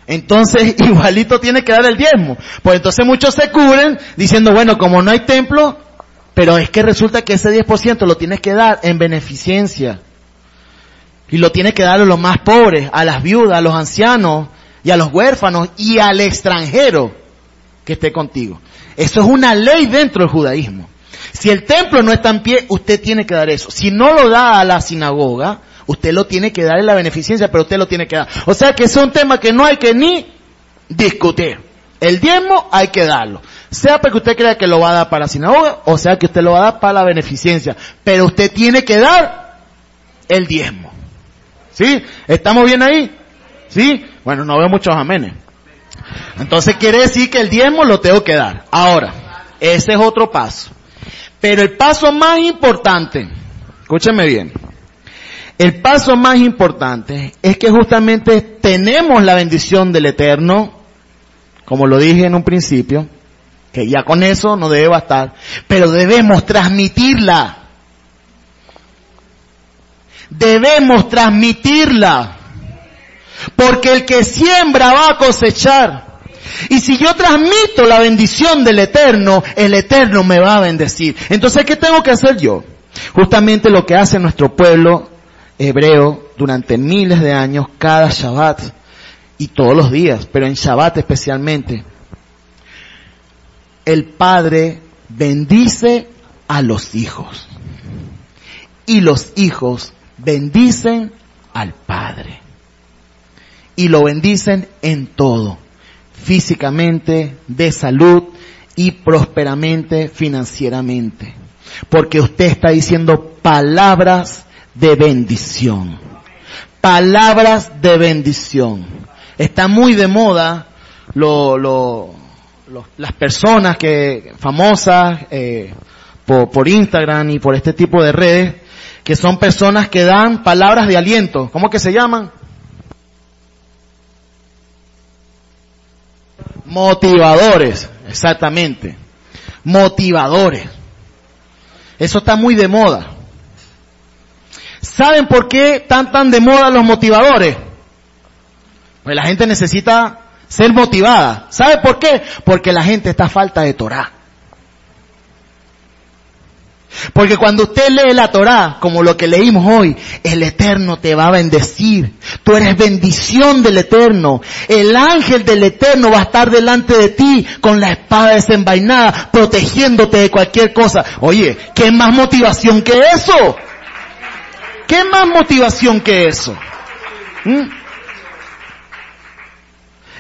Entonces, igualito tiene que dar el diezmo. Pues entonces muchos se cubren diciendo, bueno, como no hay templo, pero es que resulta que ese 10% lo tienes que dar en beneficencia. Y lo tienes que dar a los más pobres, a las viudas, a los ancianos y a los huérfanos y al extranjero que esté contigo. Eso es una ley dentro del judaísmo. Si el templo no está en pie, usted tiene que dar eso. Si no lo da a la sinagoga, Usted lo tiene que dar en la beneficencia, pero usted lo tiene que dar. O sea que es un tema que no hay que ni discutir. El diezmo hay que darlo. Sea porque usted crea que lo va a dar para la sinagoga o sea que usted lo va a dar para la beneficencia. Pero usted tiene que dar el diezmo. ¿Sí? ¿Estamos bien ahí? ¿Sí? Bueno, no veo muchos amenes. Entonces quiere decir que el diezmo lo tengo que dar. Ahora, ese es otro paso. Pero el paso más importante, escúcheme bien, el paso más importante es que justamente tenemos la bendición del Eterno, como lo dije en un principio, que ya con eso no debe bastar, pero debemos transmitirla. Debemos transmitirla. Porque el que siembra va a cosechar. Y si yo transmito la bendición del Eterno, el Eterno me va a bendecir. Entonces, ¿qué tengo que hacer yo? Justamente lo que hace nuestro pueblo hebreo durante miles de años, cada Shabbat y todos los días, pero en Shabbat especialmente. El Padre bendice a los hijos y los hijos bendicen al Padre y lo bendicen en todo, físicamente, de salud y prósperamente financieramente. Porque usted está diciendo palabras de bendición. Palabras de bendición. Está muy de moda las personas que famosas eh, por, por Instagram y por este tipo de redes que son personas que dan palabras de aliento. ¿Cómo que se llaman? Motivadores, exactamente. Motivadores. Eso está muy de moda. ¿Saben por qué están tan de moda los motivadores? Pues la gente necesita ser motivada. ¿Sabe por qué? Porque la gente está a falta de Torah. Porque cuando usted lee la Torá, como lo que leímos hoy, el Eterno te va a bendecir. Tú eres bendición del Eterno. El ángel del Eterno va a estar delante de ti con la espada desenvainada, protegiéndote de cualquier cosa. Oye, ¿qué más motivación que eso? ¿Qué más motivación que eso? ¿Mm?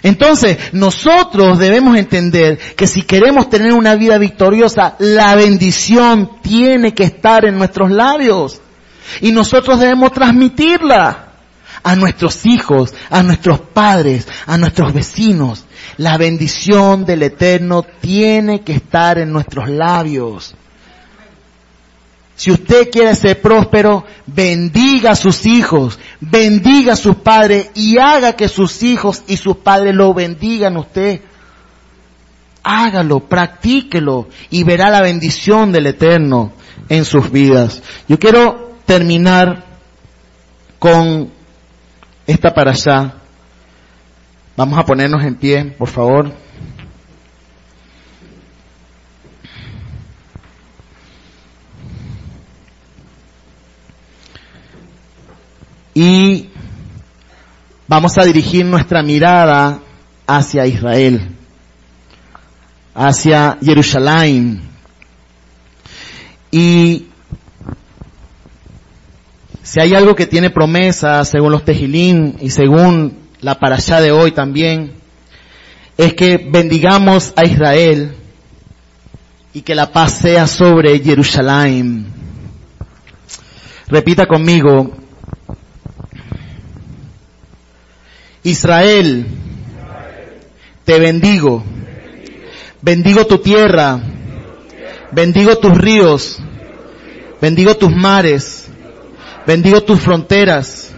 Entonces, nosotros debemos entender que si queremos tener una vida victoriosa, la bendición tiene que estar en nuestros labios. Y nosotros debemos transmitirla a nuestros hijos, a nuestros padres, a nuestros vecinos. La bendición del Eterno tiene que estar en nuestros labios. Si usted quiere ser próspero, bendiga a sus hijos, bendiga a sus padres y haga que sus hijos y sus padres lo bendigan a usted. Hágalo, practíquelo y verá la bendición del Eterno en sus vidas. Yo quiero terminar con esta para allá. Vamos a ponernos en pie, por favor. Y vamos a dirigir nuestra mirada hacia Israel, hacia Jerusalén. Y si hay algo que tiene promesa, según los Tejilín y según la parashá de hoy también, es que bendigamos a Israel y que la paz sea sobre Jerusalén. Repita conmigo, Israel, te bendigo. Bendigo tu tierra. Bendigo tus ríos. Bendigo tus mares. Bendigo tus fronteras.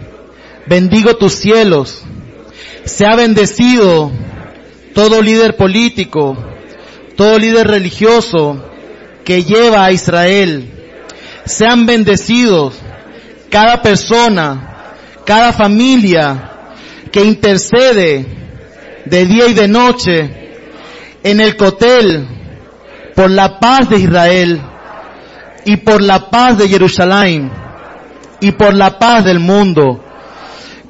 Bendigo tus cielos. Se ha bendecido todo líder político, todo líder religioso que lleva a Israel. Sean bendecidos cada persona, cada familia, que intercede de día y de noche en el cotel por la paz de Israel y por la paz de Jerusalén y por la paz del mundo.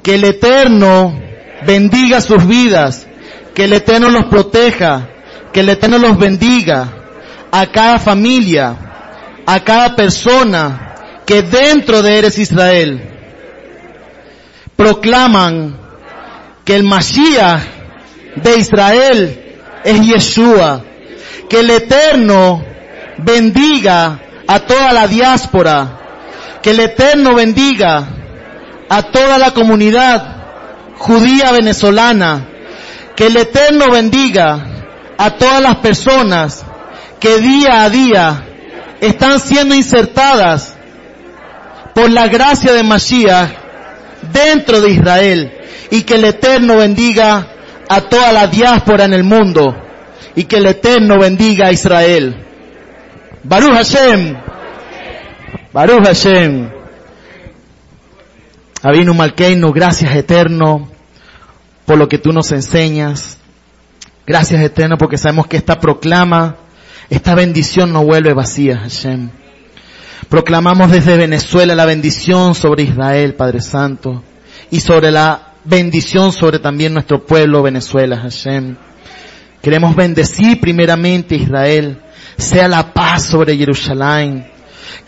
Que el Eterno bendiga sus vidas, que el Eterno los proteja, que el Eterno los bendiga a cada familia, a cada persona que dentro de Eres Israel proclaman que el Mashiach de Israel es Yeshua. Que el Eterno bendiga a toda la diáspora. Que el Eterno bendiga a toda la comunidad judía venezolana. Que el Eterno bendiga a todas las personas que día a día están siendo insertadas por la gracia de Mashiach dentro de Israel y que el Eterno bendiga a toda la diáspora en el mundo y que el Eterno bendiga a Israel. Baruch Hashem. Baruch Hashem. Abinu Malkeinu, gracias Eterno por lo que tú nos enseñas. Gracias Eterno porque sabemos que esta proclama, esta bendición no vuelve vacía, Hashem. Proclamamos desde Venezuela la bendición sobre Israel, Padre Santo, y sobre la bendición sobre también nuestro pueblo Venezuela, Hashem. Queremos bendecir primeramente Israel, sea la paz sobre Jerusalén,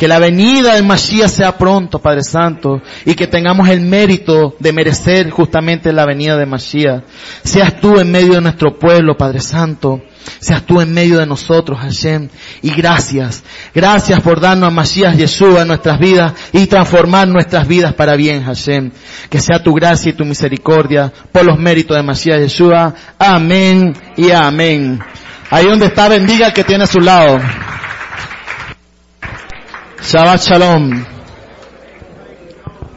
que la venida del Mashiach sea pronto, Padre Santo, y que tengamos el mérito de merecer justamente la venida de Mashiach. Seas tú en medio de nuestro pueblo, Padre Santo. Seas tú en medio de nosotros, Hashem. Y gracias. Gracias por darnos a Mashiach Yeshua en nuestras vidas y transformar nuestras vidas para bien, Hashem. Que sea tu gracia y tu misericordia por los méritos de Mashiach Yeshua. Amén y amén. Ahí donde está, bendiga el que tiene a su lado. Shabbat Shalom.